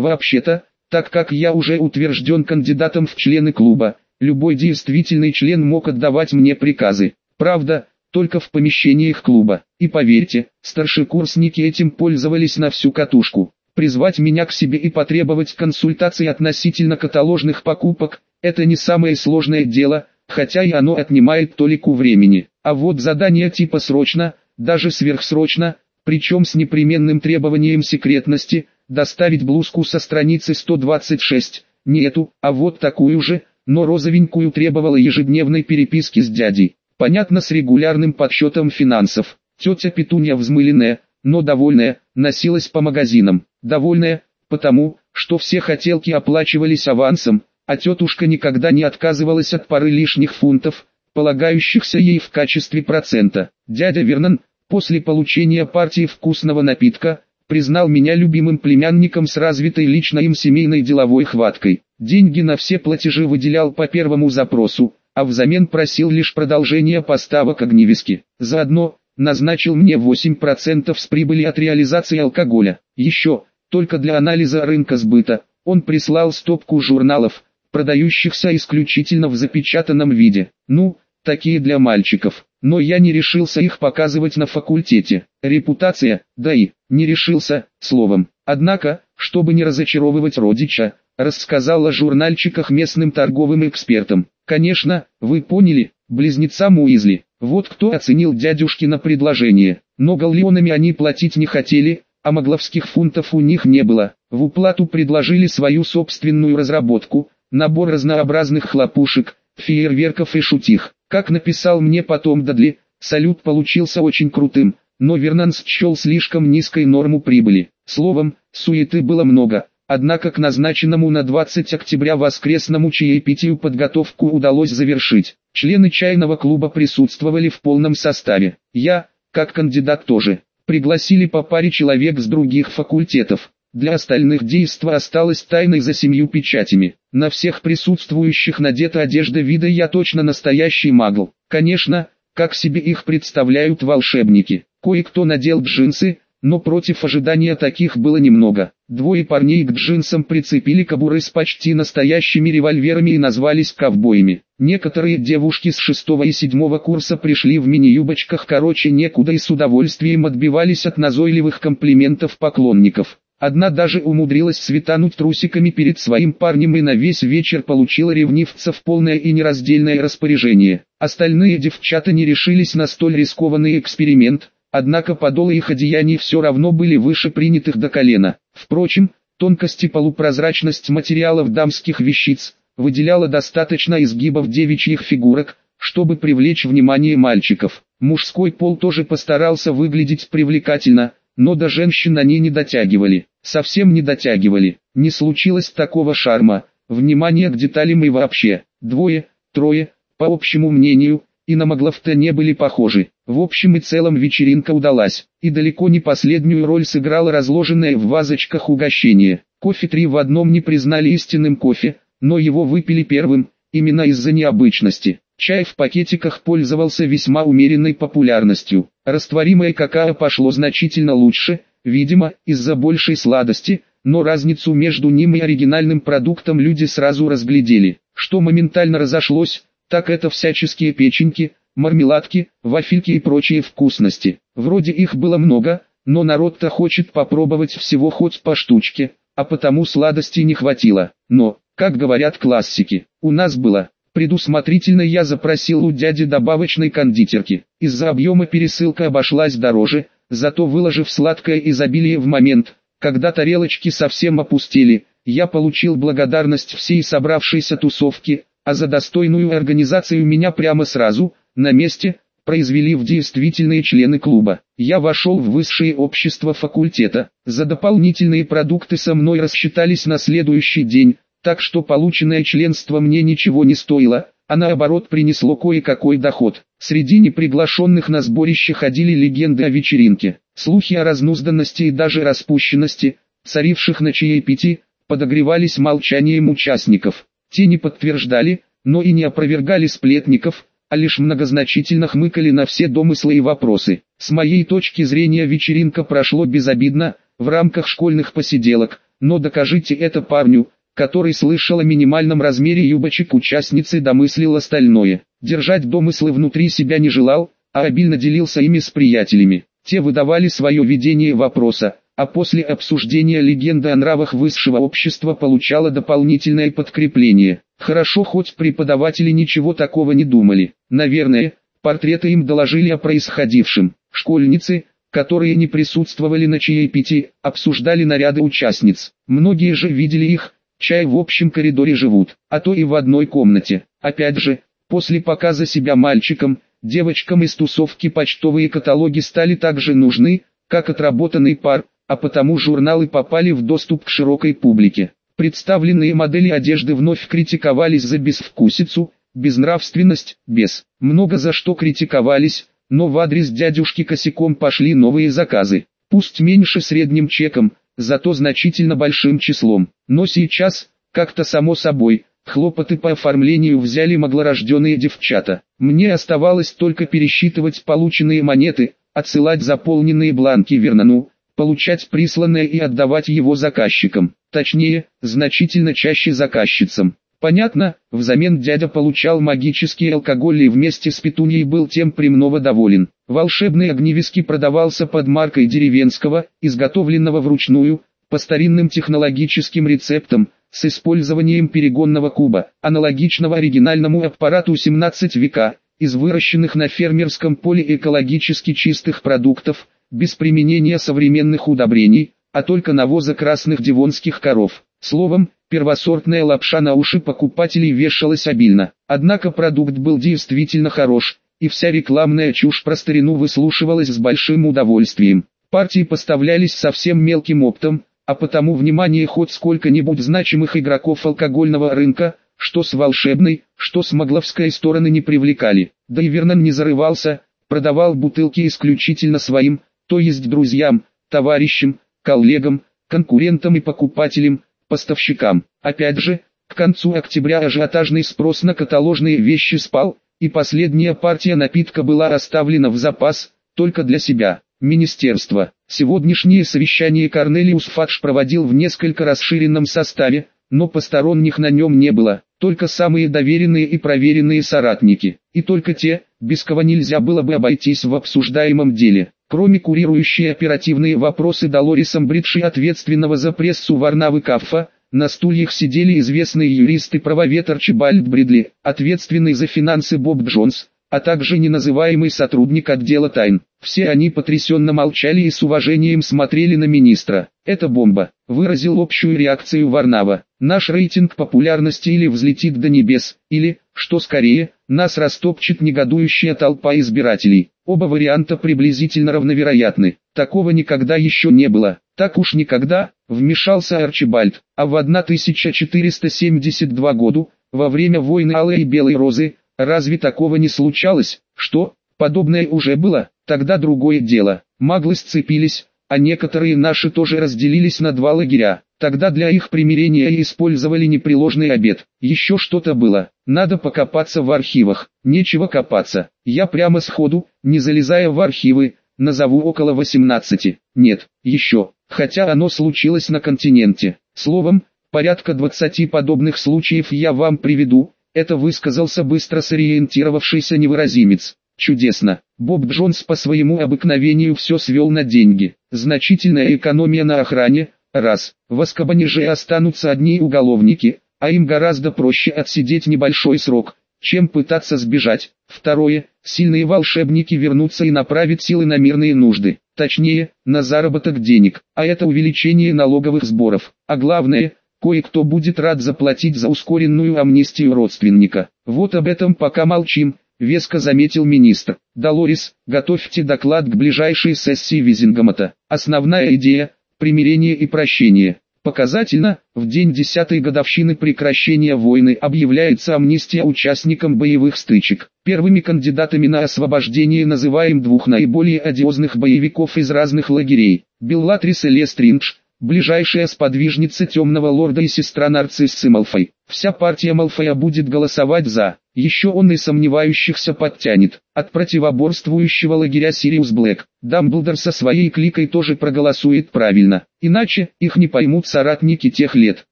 Вообще-то, так как я уже утвержден кандидатом в члены клуба, любой действительный член мог отдавать мне приказы. Правда, только в помещениях клуба. И поверьте, старшекурсники этим пользовались на всю катушку. Призвать меня к себе и потребовать консультации относительно каталожных покупок – это не самое сложное дело, хотя и оно отнимает толику времени. А вот задание типа срочно, даже сверхсрочно, причем с непременным требованием секретности, доставить блузку со страницы 126, не эту, а вот такую же, но розовенькую требовала ежедневной переписки с дядей. Понятно с регулярным подсчетом финансов. Тетя Петунья взмыленная, но довольная, носилась по магазинам. Довольная, потому, что все хотелки оплачивались авансом, а тетушка никогда не отказывалась от пары лишних фунтов, полагающихся ей в качестве процента. Дядя Вернон, после получения партии вкусного напитка, признал меня любимым племянником с развитой лично им семейной деловой хваткой. Деньги на все платежи выделял по первому запросу, а взамен просил лишь продолжения поставок огневиски. Заодно, назначил мне 8% с прибыли от реализации алкоголя. Еще, только для анализа рынка сбыта, он прислал стопку журналов, продающихся исключительно в запечатанном виде. Ну, такие для мальчиков но я не решился их показывать на факультете. Репутация, да и, не решился, словом. Однако, чтобы не разочаровывать родича, рассказал о журнальчиках местным торговым экспертам. Конечно, вы поняли, близнецам Уизли. Вот кто оценил дядюшкино предложение. Но галлеонами они платить не хотели, а могловских фунтов у них не было. В уплату предложили свою собственную разработку, набор разнообразных хлопушек, фейерверков и шутих. Как написал мне потом Дадли, салют получился очень крутым, но Вернанс счел слишком низкой норму прибыли. Словом, суеты было много, однако к назначенному на 20 октября воскресному чаепитию подготовку удалось завершить. Члены чайного клуба присутствовали в полном составе. Я, как кандидат тоже, пригласили по паре человек с других факультетов. Для остальных действо осталось тайной за семью печатями. На всех присутствующих надета одежда вида «Я точно настоящий магл». Конечно, как себе их представляют волшебники. Кое-кто надел джинсы, но против ожидания таких было немного. Двое парней к джинсам прицепили кобуры с почти настоящими револьверами и назвались ковбоями. Некоторые девушки с шестого и седьмого курса пришли в мини-юбочках короче некуда и с удовольствием отбивались от назойливых комплиментов поклонников. Одна даже умудрилась светануть трусиками перед своим парнем и на весь вечер получила ревнивца в полное и нераздельное распоряжение. Остальные девчата не решились на столь рискованный эксперимент, однако подолы их одеяний все равно были выше принятых до колена. Впрочем, тонкость и полупрозрачность материалов дамских вещиц выделяла достаточно изгибов девичьих фигурок, чтобы привлечь внимание мальчиков. Мужской пол тоже постарался выглядеть привлекательно, но до женщин они не дотягивали, совсем не дотягивали, не случилось такого шарма, внимания к деталям и вообще, двое, трое, по общему мнению, и на Магловта не были похожи. В общем и целом вечеринка удалась, и далеко не последнюю роль сыграло разложенное в вазочках угощение. Кофе три в одном не признали истинным кофе, но его выпили первым, именно из-за необычности. Чай в пакетиках пользовался весьма умеренной популярностью. Растворимое какао пошло значительно лучше, видимо, из-за большей сладости, но разницу между ним и оригинальным продуктом люди сразу разглядели. Что моментально разошлось, так это всяческие печеньки, мармеладки, вафельки и прочие вкусности. Вроде их было много, но народ-то хочет попробовать всего хоть по штучке, а потому сладости не хватило. Но, как говорят классики, у нас было Предусмотрительно я запросил у дяди добавочной кондитерки. Из-за объема пересылка обошлась дороже, зато выложив сладкое изобилие в момент, когда тарелочки совсем опустили, я получил благодарность всей собравшейся тусовки, а за достойную организацию меня прямо сразу, на месте, произвели в действительные члены клуба. Я вошел в высшее общество факультета. За дополнительные продукты со мной рассчитались на следующий день, так что полученное членство мне ничего не стоило, а наоборот принесло кое-какой доход. Среди неприглашенных на сборище ходили легенды о вечеринке, слухи о разнузданности и даже распущенности, царивших на чаепитии, подогревались молчанием участников. Те не подтверждали, но и не опровергали сплетников, а лишь многозначительно хмыкали на все домыслы и вопросы. С моей точки зрения вечеринка прошло безобидно, в рамках школьных посиделок, но докажите это парню, который слышал о минимальном размере юбочек участницы домыслил остальное. Держать домыслы внутри себя не желал, а обильно делился ими с приятелями. Те выдавали свое видение вопроса, а после обсуждения легенды о нравах высшего общества получала дополнительное подкрепление. Хорошо хоть преподаватели ничего такого не думали. Наверное, портреты им доложили о происходившем. Школьницы, которые не присутствовали на чаепитии, обсуждали наряды участниц. Многие же видели их, чай в общем коридоре живут, а то и в одной комнате. Опять же, после показа себя мальчикам, девочкам из тусовки почтовые каталоги стали так же нужны, как отработанный пар, а потому журналы попали в доступ к широкой публике. Представленные модели одежды вновь критиковались за безвкусицу, безнравственность, без. Много за что критиковались, но в адрес дядюшки косяком пошли новые заказы. Пусть меньше средним чеком, зато значительно большим числом. Но сейчас, как-то само собой, хлопоты по оформлению взяли маглорожденные девчата. Мне оставалось только пересчитывать полученные монеты, отсылать заполненные бланки Вернану, получать присланное и отдавать его заказчикам, точнее, значительно чаще заказчицам. Понятно, взамен дядя получал магический алкоголь и вместе с петуньей был тем премного доволен. Волшебный огневиски продавался под маркой деревенского, изготовленного вручную, по старинным технологическим рецептам, с использованием перегонного куба, аналогичного оригинальному аппарату 17 века, из выращенных на фермерском поле экологически чистых продуктов, без применения современных удобрений, а только навоза красных дивонских коров. Словом, первосортная лапша на уши покупателей вешалась обильно. Однако продукт был действительно хорош, и вся рекламная чушь про старину выслушивалась с большим удовольствием. Партии поставлялись совсем мелким оптом, а потому внимание хоть сколько-нибудь значимых игроков алкогольного рынка, что с волшебной, что с могловской стороны не привлекали. Да и Вернон не зарывался, продавал бутылки исключительно своим, то есть друзьям, товарищам, коллегам, конкурентам и покупателям, поставщикам. Опять же, к концу октября ажиотажный спрос на каталожные вещи спал, и последняя партия напитка была расставлена в запас, только для себя. Министерство. Сегодняшнее совещание Корнелиус Фадж проводил в несколько расширенном составе, но посторонних на нем не было, только самые доверенные и проверенные соратники, и только те, без кого нельзя было бы обойтись в обсуждаемом деле. Кроме курирующей оперативные вопросы Долорисом Бридши ответственного за прессу Варнавы Каффа, на стульях сидели известные юристы правовед Арчибальд Бридли, ответственный за финансы Боб Джонс, а также неназываемый сотрудник отдела тайн. Все они потрясенно молчали и с уважением смотрели на министра. «Это бомба», — выразил общую реакцию Варнава. «Наш рейтинг популярности или взлетит до небес, или, что скорее, нас растопчет негодующая толпа избирателей. Оба варианта приблизительно равновероятны. Такого никогда еще не было. Так уж никогда, вмешался Арчибальд. А в 1472 году, во время войны Алой и Белой Розы, разве такого не случалось? Что? Подобное уже было, тогда другое дело. Маглы сцепились, а некоторые наши тоже разделились на два лагеря. Тогда для их примирения использовали непреложный обед. Еще что-то было. Надо покопаться в архивах. Нечего копаться. Я прямо сходу, не залезая в архивы, назову около 18. Нет, еще. Хотя оно случилось на континенте. Словом, порядка 20 подобных случаев я вам приведу. Это высказался быстро сориентировавшийся невыразимец. Чудесно. Боб Джонс по своему обыкновению все свел на деньги. Значительная экономия на охране – Раз, в Аскабане же останутся одни уголовники, а им гораздо проще отсидеть небольшой срок, чем пытаться сбежать. Второе, сильные волшебники вернутся и направят силы на мирные нужды, точнее, на заработок денег, а это увеличение налоговых сборов. А главное, кое-кто будет рад заплатить за ускоренную амнистию родственника. Вот об этом пока молчим, веско заметил министр. Долорис, готовьте доклад к ближайшей сессии Визингомата. Основная идея – примирение и прощение. Показательно, в день десятой годовщины прекращения войны объявляется амнистия участникам боевых стычек. Первыми кандидатами на освобождение называем двух наиболее одиозных боевиков из разных лагерей. Беллатрис и Лестриндж, ближайшая сподвижница темного лорда и сестра нарциссы Малфой. Вся партия Малфоя будет голосовать за. Еще он и сомневающихся подтянет. От противоборствующего лагеря Сириус Блэк, Дамблдор со своей кликой тоже проголосует правильно. Иначе, их не поймут соратники тех лет.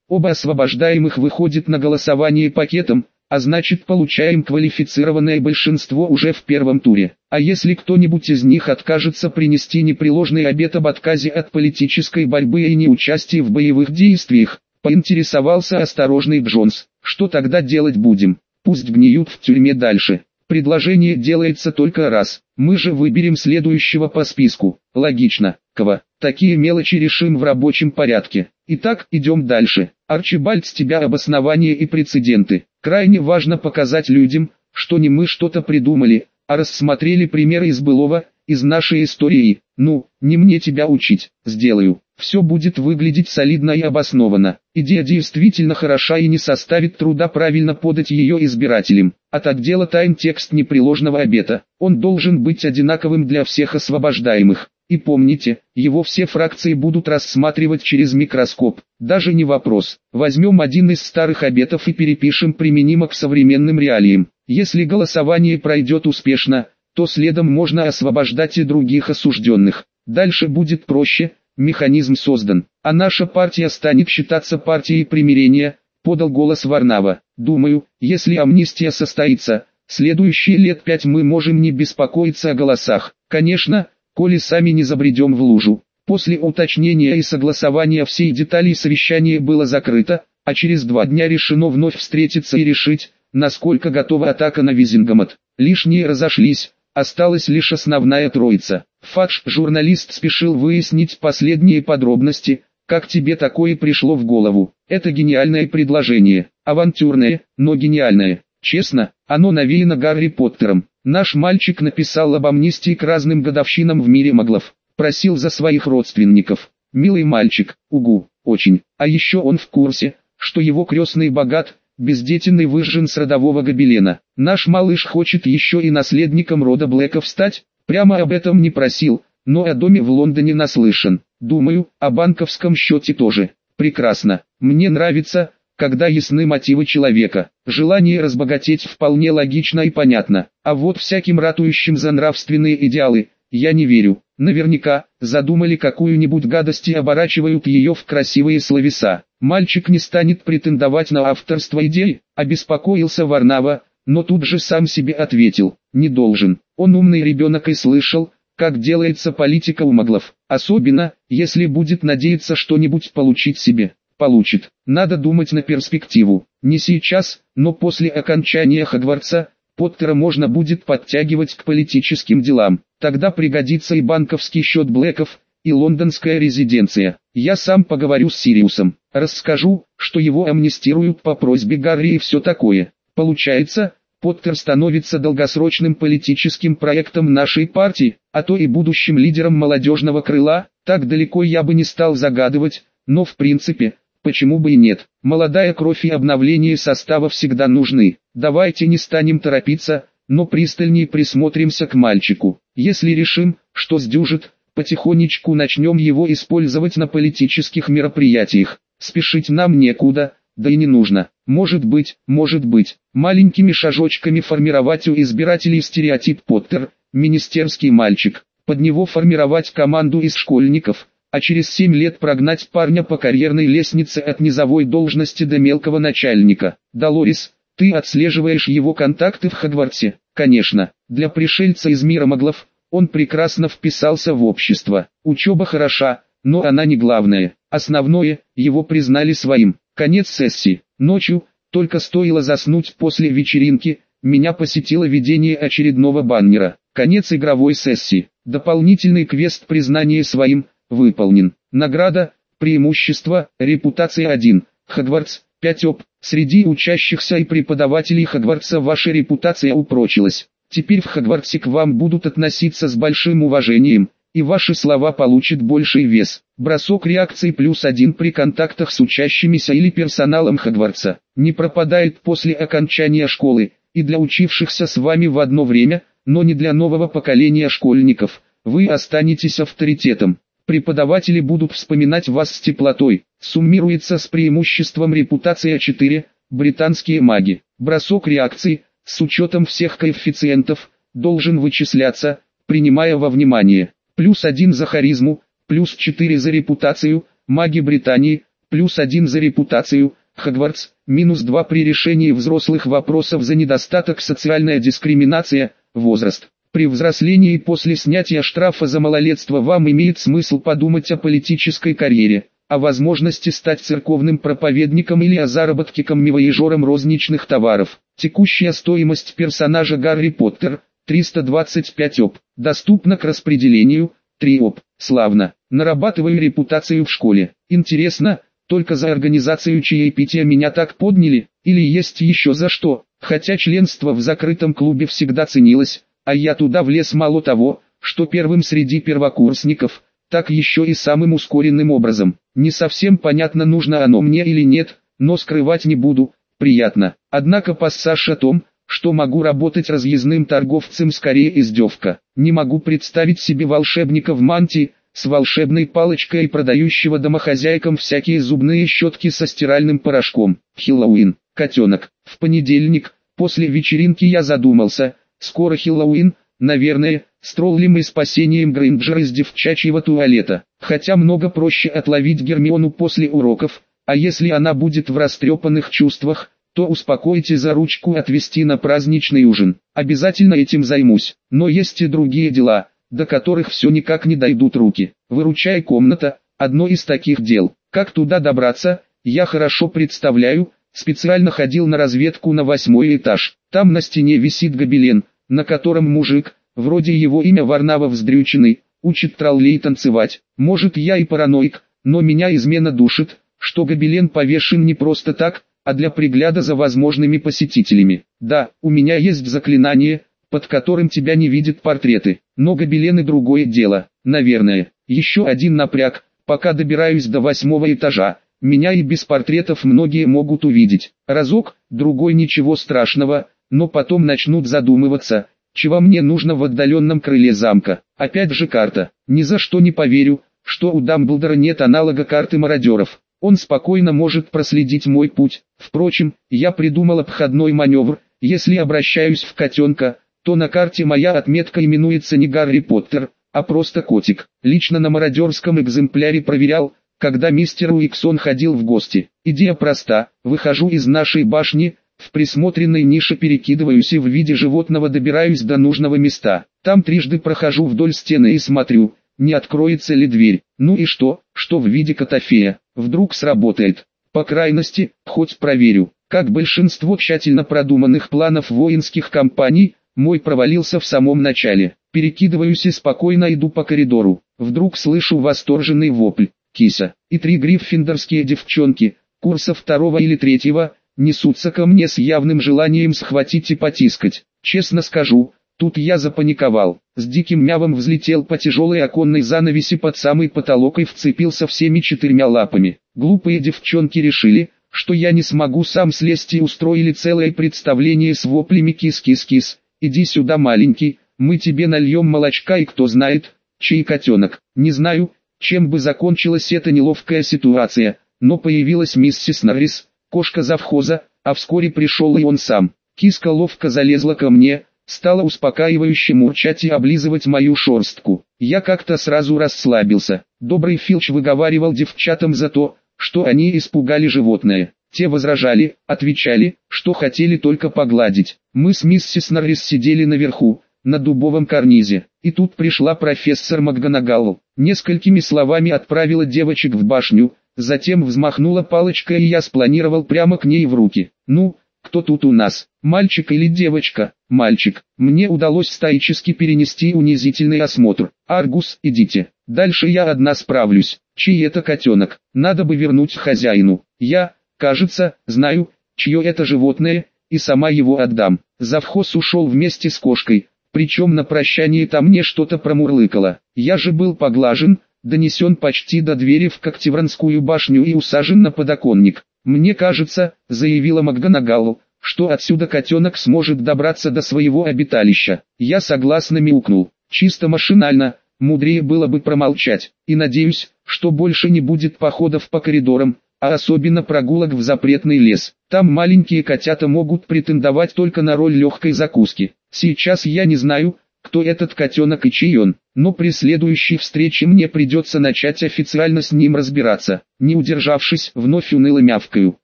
Оба освобождаемых выходят на голосование пакетом, а значит получаем квалифицированное большинство уже в первом туре. А если кто-нибудь из них откажется принести непреложный обет об отказе от политической борьбы и неучастии в боевых действиях, поинтересовался осторожный Джонс, что тогда делать будем? Пусть гниют в тюрьме дальше. Предложение делается только раз. Мы же выберем следующего по списку. Логично. Ква. Такие мелочи решим в рабочем порядке. Итак, идем дальше. Арчибальд с тебя обоснования и прецеденты. Крайне важно показать людям, что не мы что-то придумали, а рассмотрели примеры из былого, из нашей истории. Ну, не мне тебя учить, сделаю. Все будет выглядеть солидно и обоснованно. Идея действительно хороша и не составит труда правильно подать ее избирателям. От отдела тайн текст непреложного обета. Он должен быть одинаковым для всех освобождаемых. И помните, его все фракции будут рассматривать через микроскоп. Даже не вопрос. Возьмем один из старых обетов и перепишем применимо к современным реалиям. Если голосование пройдет успешно, то следом можно освобождать и других осужденных. Дальше будет проще, механизм создан, а наша партия станет считаться партией примирения, подал голос Варнава. Думаю, если амнистия состоится, следующие лет пять мы можем не беспокоиться о голосах. Конечно, коли сами не забредем в лужу. После уточнения и согласования всей деталей совещание было закрыто, а через два дня решено вновь встретиться и решить, насколько готова атака на Визингомот. Лишние разошлись, осталась лишь основная троица. Фадж-журналист спешил выяснить последние подробности, как тебе такое пришло в голову. Это гениальное предложение, авантюрное, но гениальное. Честно, оно навеяно Гарри Поттером. Наш мальчик написал об амнистии к разным годовщинам в мире маглов. Просил за своих родственников. Милый мальчик, угу, очень. А еще он в курсе, что его крестный богат, бездетенный выжжен с родового гобелена. Наш малыш хочет еще и наследником рода Блэков стать, прямо об этом не просил, но о доме в Лондоне наслышан. Думаю, о банковском счете тоже. Прекрасно. Мне нравится, когда ясны мотивы человека. Желание разбогатеть вполне логично и понятно. А вот всяким ратующим за нравственные идеалы, я не верю. Наверняка, задумали какую-нибудь гадость и оборачивают ее в красивые словеса. Мальчик не станет претендовать на авторство идей, обеспокоился Варнава, но тут же сам себе ответил, не должен. Он умный ребенок и слышал, как делается политика у маглов. Особенно, если будет надеяться что-нибудь получить себе получит. Надо думать на перспективу. Не сейчас, но после окончания Хогвартса, Поттера можно будет подтягивать к политическим делам. Тогда пригодится и банковский счет Блэков, и лондонская резиденция. Я сам поговорю с Сириусом. Расскажу, что его амнистируют по просьбе Гарри и все такое. Получается, Поттер становится долгосрочным политическим проектом нашей партии, а то и будущим лидером молодежного крыла, так далеко я бы не стал загадывать, но в принципе, Почему бы и нет? Молодая кровь и обновление состава всегда нужны. Давайте не станем торопиться, но пристальнее присмотримся к мальчику. Если решим, что сдюжит, потихонечку начнем его использовать на политических мероприятиях. Спешить нам некуда, да и не нужно. Может быть, может быть, маленькими шажочками формировать у избирателей стереотип Поттер, министерский мальчик. Под него формировать команду из школьников, а через 7 лет прогнать парня по карьерной лестнице от низовой должности до мелкого начальника. Долорис, ты отслеживаешь его контакты в Хогвартсе? Конечно, для пришельца из мира маглов, он прекрасно вписался в общество. Учеба хороша, но она не главное. Основное, его признали своим. Конец сессии. Ночью, только стоило заснуть после вечеринки, меня посетило видение очередного баннера. Конец игровой сессии. Дополнительный квест признания своим – выполнен. Награда, преимущество, репутация 1. Хогвартс, 5 оп. Среди учащихся и преподавателей Хогвартса ваша репутация упрочилась. Теперь в Хогвартсе к вам будут относиться с большим уважением, и ваши слова получат больший вес. Бросок реакции плюс один при контактах с учащимися или персоналом Хогвартса. Не пропадает после окончания школы, и для учившихся с вами в одно время, но не для нового поколения школьников. Вы останетесь авторитетом преподаватели будут вспоминать вас с теплотой. Суммируется с преимуществом репутация 4, британские маги. Бросок реакции, с учетом всех коэффициентов, должен вычисляться, принимая во внимание, плюс 1 за харизму, плюс 4 за репутацию, маги Британии, плюс 1 за репутацию, Хогвартс, минус 2 при решении взрослых вопросов за недостаток социальная дискриминация, возраст. При взрослении после снятия штрафа за малолетство вам имеет смысл подумать о политической карьере, о возможности стать церковным проповедником или о заработке каммивояжером розничных товаров. Текущая стоимость персонажа Гарри Поттер – 325 оп. Доступна к распределению – 3 оп. Славно. Нарабатываю репутацию в школе. Интересно, только за организацию чаепития меня так подняли, или есть еще за что, хотя членство в закрытом клубе всегда ценилось, а я туда влез мало того, что первым среди первокурсников, так еще и самым ускоренным образом. Не совсем понятно нужно оно мне или нет, но скрывать не буду, приятно. Однако пассаж о том, что могу работать разъездным торговцем скорее издевка. Не могу представить себе волшебника в мантии, с волшебной палочкой и продающего домохозяйкам всякие зубные щетки со стиральным порошком. Хэллоуин, котенок. В понедельник, после вечеринки я задумался, скоро Хэллоуин, наверное, с троллем и спасением Грейнджер из девчачьего туалета. Хотя много проще отловить Гермиону после уроков, а если она будет в растрепанных чувствах, то успокоить и за ручку отвезти на праздничный ужин. Обязательно этим займусь. Но есть и другие дела до которых все никак не дойдут руки. Выручай комната, одно из таких дел. Как туда добраться, я хорошо представляю, специально ходил на разведку на восьмой этаж. Там на стене висит гобелен, на котором мужик, вроде его имя Варнава Вздрюченный, учит троллей танцевать. Может я и параноик, но меня измена душит, что гобелен повешен не просто так, а для пригляда за возможными посетителями. Да, у меня есть заклинание, под которым тебя не видят портреты. Но гобелены другое дело, наверное. Еще один напряг, пока добираюсь до восьмого этажа. Меня и без портретов многие могут увидеть. Разок, другой ничего страшного, но потом начнут задумываться, чего мне нужно в отдаленном крыле замка. Опять же карта. Ни за что не поверю, что у Дамблдора нет аналога карты мародеров. Он спокойно может проследить мой путь. Впрочем, я придумал обходной маневр, если обращаюсь в котенка, то на карте моя отметка именуется не Гарри Поттер, а просто котик. Лично на мародерском экземпляре проверял, когда мистер Уиксон ходил в гости. Идея проста, выхожу из нашей башни, в присмотренной нише перекидываюсь и в виде животного добираюсь до нужного места. Там трижды прохожу вдоль стены и смотрю, не откроется ли дверь. Ну и что, что в виде котофея, вдруг сработает. По крайности, хоть проверю. Как большинство тщательно продуманных планов воинских компаний, мой провалился в самом начале. Перекидываюсь и спокойно иду по коридору. Вдруг слышу восторженный вопль. Киса и три гриффиндорские девчонки, курса второго или третьего, несутся ко мне с явным желанием схватить и потискать. Честно скажу, тут я запаниковал. С диким мявом взлетел по тяжелой оконной занавеси под самый потолок и вцепился всеми четырьмя лапами. Глупые девчонки решили, что я не смогу сам слезть и устроили целое представление с воплями кис-кис-кис. Иди сюда, маленький, мы тебе нальем молочка и кто знает, чей котенок. Не знаю, чем бы закончилась эта неловкая ситуация, но появилась миссис Норрис, кошка завхоза, а вскоре пришел и он сам. Киска ловко залезла ко мне, стала успокаивающе мурчать и облизывать мою шорстку. Я как-то сразу расслабился. Добрый Филч выговаривал девчатам за то, что они испугали животное. Те возражали, отвечали, что хотели только погладить. Мы с миссис Норрис сидели наверху, на дубовом карнизе, и тут пришла профессор МакГонагалл. Несколькими словами отправила девочек в башню, затем взмахнула палочкой и я спланировал прямо к ней в руки. Ну, кто тут у нас, мальчик или девочка? Мальчик. Мне удалось стоически перенести унизительный осмотр. Аргус, идите. Дальше я одна справлюсь. Чей это котенок? Надо бы вернуть хозяину. Я, Кажется, знаю, чье это животное, и сама его отдам. Завхоз ушел вместе с кошкой, причем на прощание там мне что-то промурлыкало. Я же был поглажен, донесен почти до двери в Коктевранскую башню и усажен на подоконник. «Мне кажется», — заявила Макганагалу, что отсюда котенок сможет добраться до своего обиталища. Я согласно мяукнул, чисто машинально, мудрее было бы промолчать, и надеюсь, что больше не будет походов по коридорам, а особенно прогулок в запретный лес. Там маленькие котята могут претендовать только на роль легкой закуски. Сейчас я не знаю, кто этот котенок и чей он, но при следующей встрече мне придется начать официально с ним разбираться. Не удержавшись, вновь уныло мявкаю.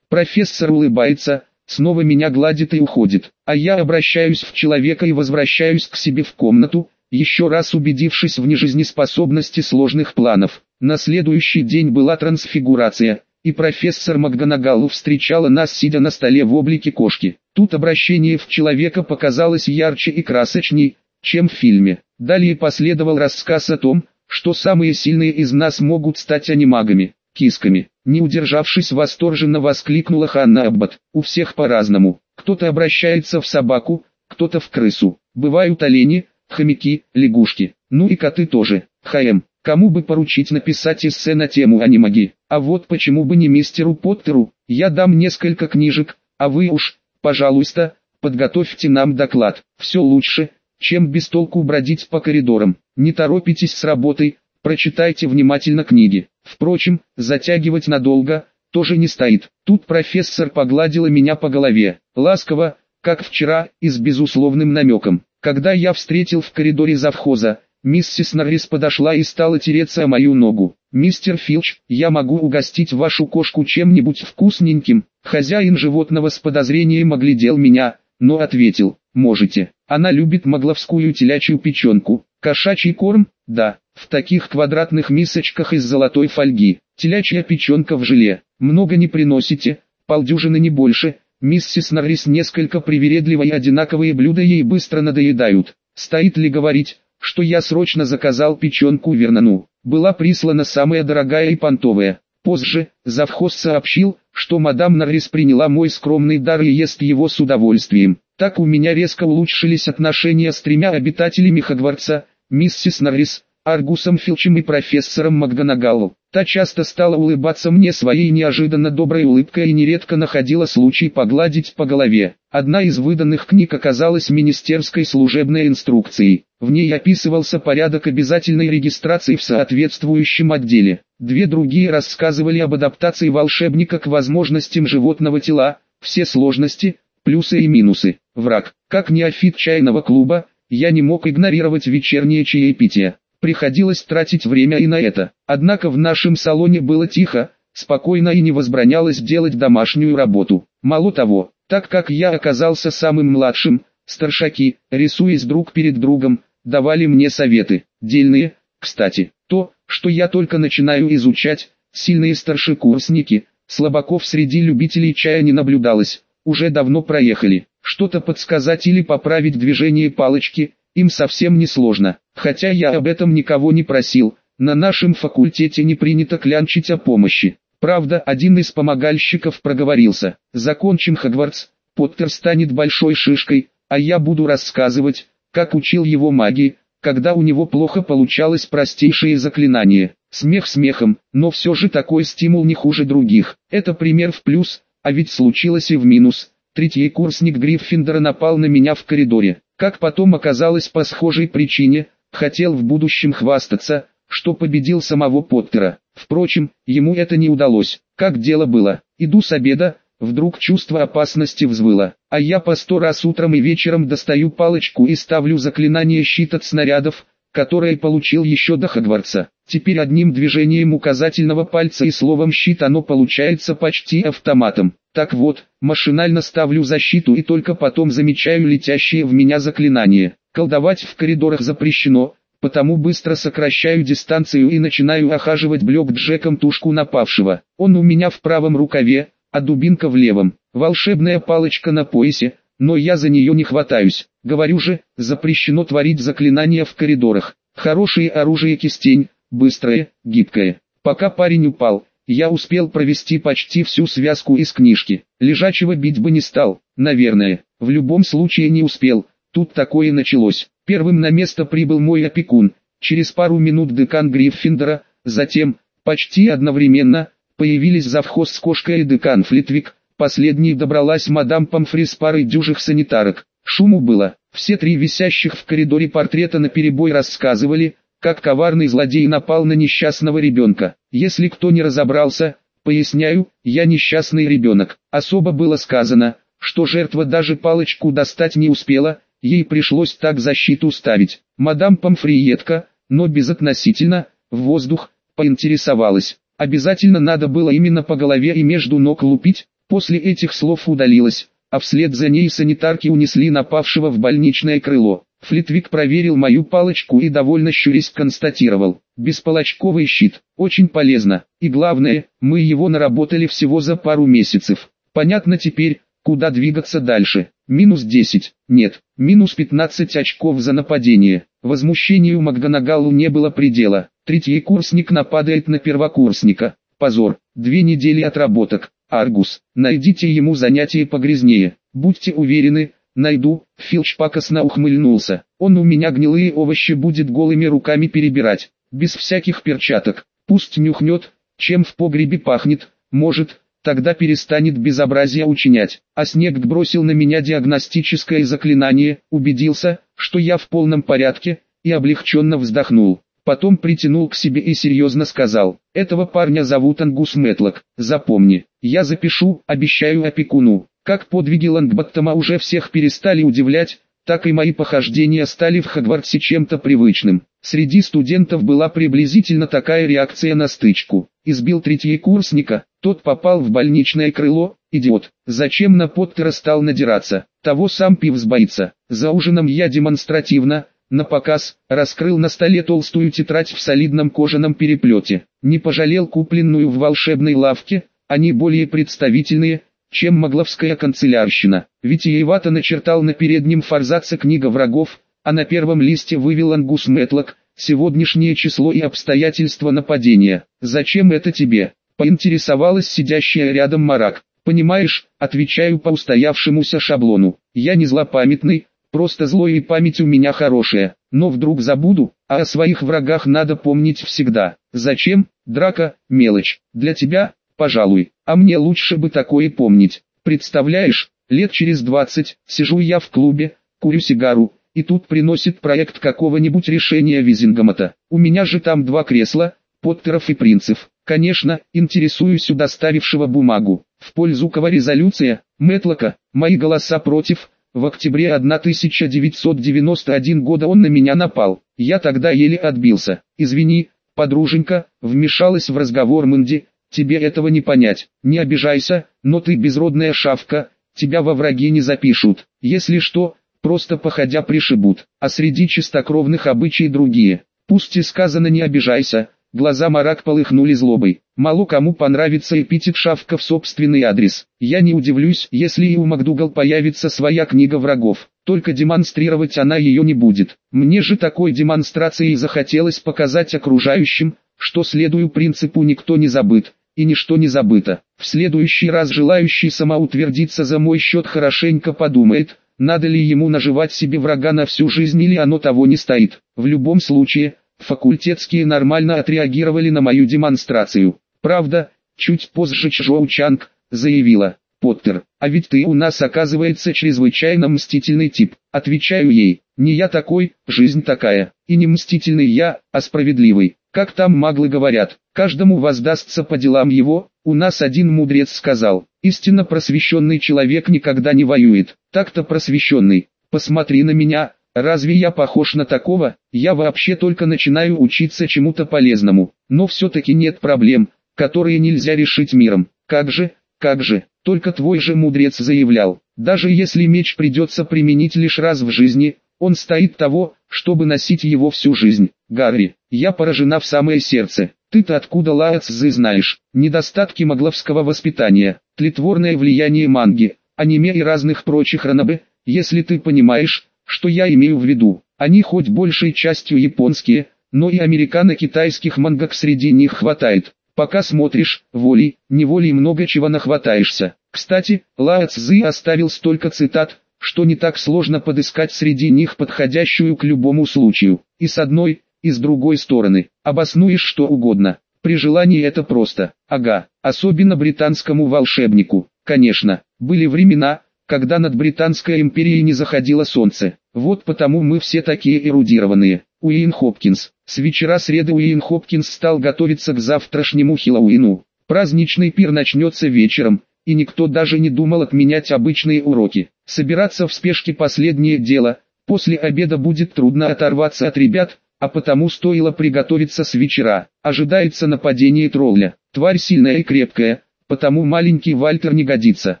Профессор улыбается, снова меня гладит и уходит, а я обращаюсь в человека и возвращаюсь к себе в комнату, еще раз убедившись в нежизнеспособности сложных планов. На следующий день была трансфигурация, и профессор МакГонагалл встречала нас сидя на столе в облике кошки. Тут обращение в человека показалось ярче и красочней, чем в фильме. Далее последовал рассказ о том, что самые сильные из нас могут стать анимагами, кисками. Не удержавшись восторженно воскликнула Ханна Аббат. У всех по-разному. Кто-то обращается в собаку, кто-то в крысу. Бывают олени, хомяки, лягушки. Ну и коты тоже. ХМ. Кому бы поручить написать эссе на тему анимаги? А вот почему бы не мистеру Поттеру? Я дам несколько книжек, а вы уж, пожалуйста, подготовьте нам доклад. Все лучше, чем без толку бродить по коридорам. Не торопитесь с работой, прочитайте внимательно книги. Впрочем, затягивать надолго, тоже не стоит. Тут профессор погладила меня по голове, ласково, как вчера, и с безусловным намеком. Когда я встретил в коридоре завхоза, миссис Норрис подошла и стала тереться о мою ногу. «Мистер Филч, я могу угостить вашу кошку чем-нибудь вкусненьким?» Хозяин животного с подозрением оглядел меня, но ответил, «Можете». Она любит могловскую телячью печенку. Кошачий корм? Да, в таких квадратных мисочках из золотой фольги. Телячья печенка в желе. Много не приносите, полдюжины не больше, Миссис Норрис несколько привередливо и одинаковые блюда ей быстро надоедают. Стоит ли говорить, что я срочно заказал печенку Вернану. Была прислана самая дорогая и понтовая. Позже, завхоз сообщил, что мадам Норрис приняла мой скромный дар и ест его с удовольствием. Так у меня резко улучшились отношения с тремя обитателями Хогвартса, миссис Норрис, Аргусом Филчем и профессором МакГонагалл. Та часто стала улыбаться мне своей неожиданно доброй улыбкой и нередко находила случай погладить по голове. Одна из выданных книг оказалась министерской служебной инструкцией. В ней описывался порядок обязательной регистрации в соответствующем отделе. Две другие рассказывали об адаптации волшебника к возможностям животного тела, все сложности, плюсы и минусы. Враг, как неофит чайного клуба, я не мог игнорировать вечернее чаепитие. Приходилось тратить время и на это. Однако в нашем салоне было тихо, спокойно и не возбранялось делать домашнюю работу. Мало того, так как я оказался самым младшим, старшаки, рисуясь друг перед другом, давали мне советы, дельные, кстати, то, что я только начинаю изучать, сильные старшекурсники, слабаков среди любителей чая не наблюдалось, уже давно проехали, что-то подсказать или поправить движение палочки, им совсем не сложно, хотя я об этом никого не просил, на нашем факультете не принято клянчить о помощи. Правда, один из помогальщиков проговорился, закончим Хогвартс, Поттер станет большой шишкой, а я буду рассказывать, как учил его магии, когда у него плохо получалось простейшие заклинания. Смех смехом, но все же такой стимул не хуже других. Это пример в плюс, а ведь случилось и в минус. Третий курсник Гриффиндора напал на меня в коридоре. Как потом оказалось по схожей причине, хотел в будущем хвастаться, что победил самого Поттера. Впрочем, ему это не удалось. Как дело было, иду с обеда, вдруг чувство опасности взвыло, а я по сто раз утром и вечером достаю палочку и ставлю заклинание щит от снарядов, которое получил еще до Хогвартса. Теперь одним движением указательного пальца и словом щит оно получается почти автоматом. Так вот, машинально ставлю защиту и только потом замечаю летящие в меня заклинания. Колдовать в коридорах запрещено, потому быстро сокращаю дистанцию и начинаю охаживать блок Джеком тушку напавшего. Он у меня в правом рукаве, а дубинка в левом. Волшебная палочка на поясе, но я за нее не хватаюсь. Говорю же, запрещено творить заклинания в коридорах. Хорошее оружие кистень, быстрое, гибкое. Пока парень упал, я успел провести почти всю связку из книжки. Лежачего бить бы не стал, наверное. В любом случае не успел. Тут такое началось. Первым на место прибыл мой опекун. Через пару минут декан Гриффиндора, затем, почти одновременно, появились завхоз с кошкой и декан Флитвик. Последней добралась мадам Памфри с парой дюжих санитарок. Шуму было. Все три висящих в коридоре портрета наперебой рассказывали, как коварный злодей напал на несчастного ребенка. Если кто не разобрался, Поясняю, я несчастный ребенок. Особо было сказано, что жертва даже палочку достать не успела, ей пришлось так защиту ставить. Мадам Памфриетка, но безотносительно, в воздух, поинтересовалась. Обязательно надо было именно по голове и между ног лупить, после этих слов удалилась, а вслед за ней санитарки унесли напавшего в больничное крыло. Флитвик проверил мою палочку и довольно щурясь констатировал. Бесполочковый щит, очень полезно. И главное, мы его наработали всего за пару месяцев. Понятно теперь, куда двигаться дальше. Минус 10, нет, минус 15 очков за нападение. Возмущению Макганагалу не было предела. Третий курсник нападает на первокурсника. Позор, две недели отработок. Аргус, найдите ему занятие погрязнее. Будьте уверены, найду. Филч пакостно ухмыльнулся. Он у меня гнилые овощи будет голыми руками перебирать, без всяких перчаток. Пусть нюхнет, чем в погребе пахнет, может, тогда перестанет безобразие учинять. А снег бросил на меня диагностическое заклинание, убедился, что я в полном порядке, и облегченно вздохнул. Потом притянул к себе и серьезно сказал, этого парня зовут Ангус Мэтлок, запомни, я запишу, обещаю опекуну. Как подвиги Лангбаттома уже всех перестали удивлять, так и мои похождения стали в Хогвартсе чем-то привычным. Среди студентов была приблизительно такая реакция на стычку. Избил курсника, тот попал в больничное крыло, идиот. Зачем на Поттера стал надираться? Того сам Пивз боится. За ужином я демонстративно, на показ, раскрыл на столе толстую тетрадь в солидном кожаном переплете. Не пожалел купленную в волшебной лавке, они более представительные, чем могловская канцелярщина. Витиевато начертал на переднем форзаце книга врагов, а на первом листе вывел Ангус Мэтлок, сегодняшнее число и обстоятельства нападения. «Зачем это тебе?» – поинтересовалась сидящая рядом Марак. «Понимаешь, отвечаю по устоявшемуся шаблону. Я не злопамятный, Просто злой и память у меня хорошая, но вдруг забуду, а о своих врагах надо помнить всегда. Зачем? Драка, мелочь. Для тебя, пожалуй, а мне лучше бы такое помнить. Представляешь, лет через двадцать, сижу я в клубе, курю сигару, и тут приносит проект какого-нибудь решения Визингомата. У меня же там два кресла, Поттеров и Принцев. Конечно, интересуюсь у доставившего бумагу. В пользу кого резолюция, Мэтлока, мои голоса против, в октябре 1991 года он на меня напал. Я тогда еле отбился. Извини, подруженька, вмешалась в разговор Мэнди. Тебе этого не понять. Не обижайся, но ты безродная шавка. Тебя во враги не запишут. Если что, просто походя пришибут. А среди чистокровных обычаи другие. Пусть и сказано не обижайся, Глаза Марак полыхнули злобой. Мало кому понравится эпитет шавка в собственный адрес. Я не удивлюсь, если и у МакДугал появится своя книга врагов. Только демонстрировать она ее не будет. Мне же такой демонстрацией захотелось показать окружающим, что следую принципу «никто не забыт» и ничто не забыто. В следующий раз желающий самоутвердиться за мой счет хорошенько подумает, надо ли ему наживать себе врага на всю жизнь или оно того не стоит. В любом случае, Факультетские нормально отреагировали на мою демонстрацию. Правда, чуть позже Чжоу Чанг заявила, «Поттер, а ведь ты у нас оказывается чрезвычайно мстительный тип». Отвечаю ей, «Не я такой, жизнь такая, и не мстительный я, а справедливый». Как там маглы говорят, каждому воздастся по делам его, у нас один мудрец сказал, истинно просвещенный человек никогда не воюет, так-то просвещенный, посмотри на меня, Разве я похож на такого? Я вообще только начинаю учиться чему-то полезному. Но все-таки нет проблем, которые нельзя решить миром. Как же, как же, только твой же мудрец заявлял. Даже если меч придется применить лишь раз в жизни, он стоит того, чтобы носить его всю жизнь. Гарри, я поражена в самое сердце. Ты-то откуда Лаэцзы знаешь? Недостатки могловского воспитания, тлетворное влияние манги, аниме и разных прочих ранобы, если ты понимаешь, что я имею в виду? Они хоть большей частью японские, но и американо-китайских мангак среди них хватает. Пока смотришь, волей, неволей много чего нахватаешься. Кстати, Лао оставил столько цитат, что не так сложно подыскать среди них подходящую к любому случаю. И с одной, и с другой стороны, обоснуешь что угодно. При желании это просто. Ага, особенно британскому волшебнику. Конечно, были времена, когда над Британской империей не заходило солнце. Вот потому мы все такие эрудированные. Уин Хопкинс. С вечера среды Уин Хопкинс стал готовиться к завтрашнему Хиллоуину. Праздничный пир начнется вечером, и никто даже не думал отменять обычные уроки. Собираться в спешке последнее дело, после обеда будет трудно оторваться от ребят, а потому стоило приготовиться с вечера. Ожидается нападение тролля. Тварь сильная и крепкая, потому маленький Вальтер не годится.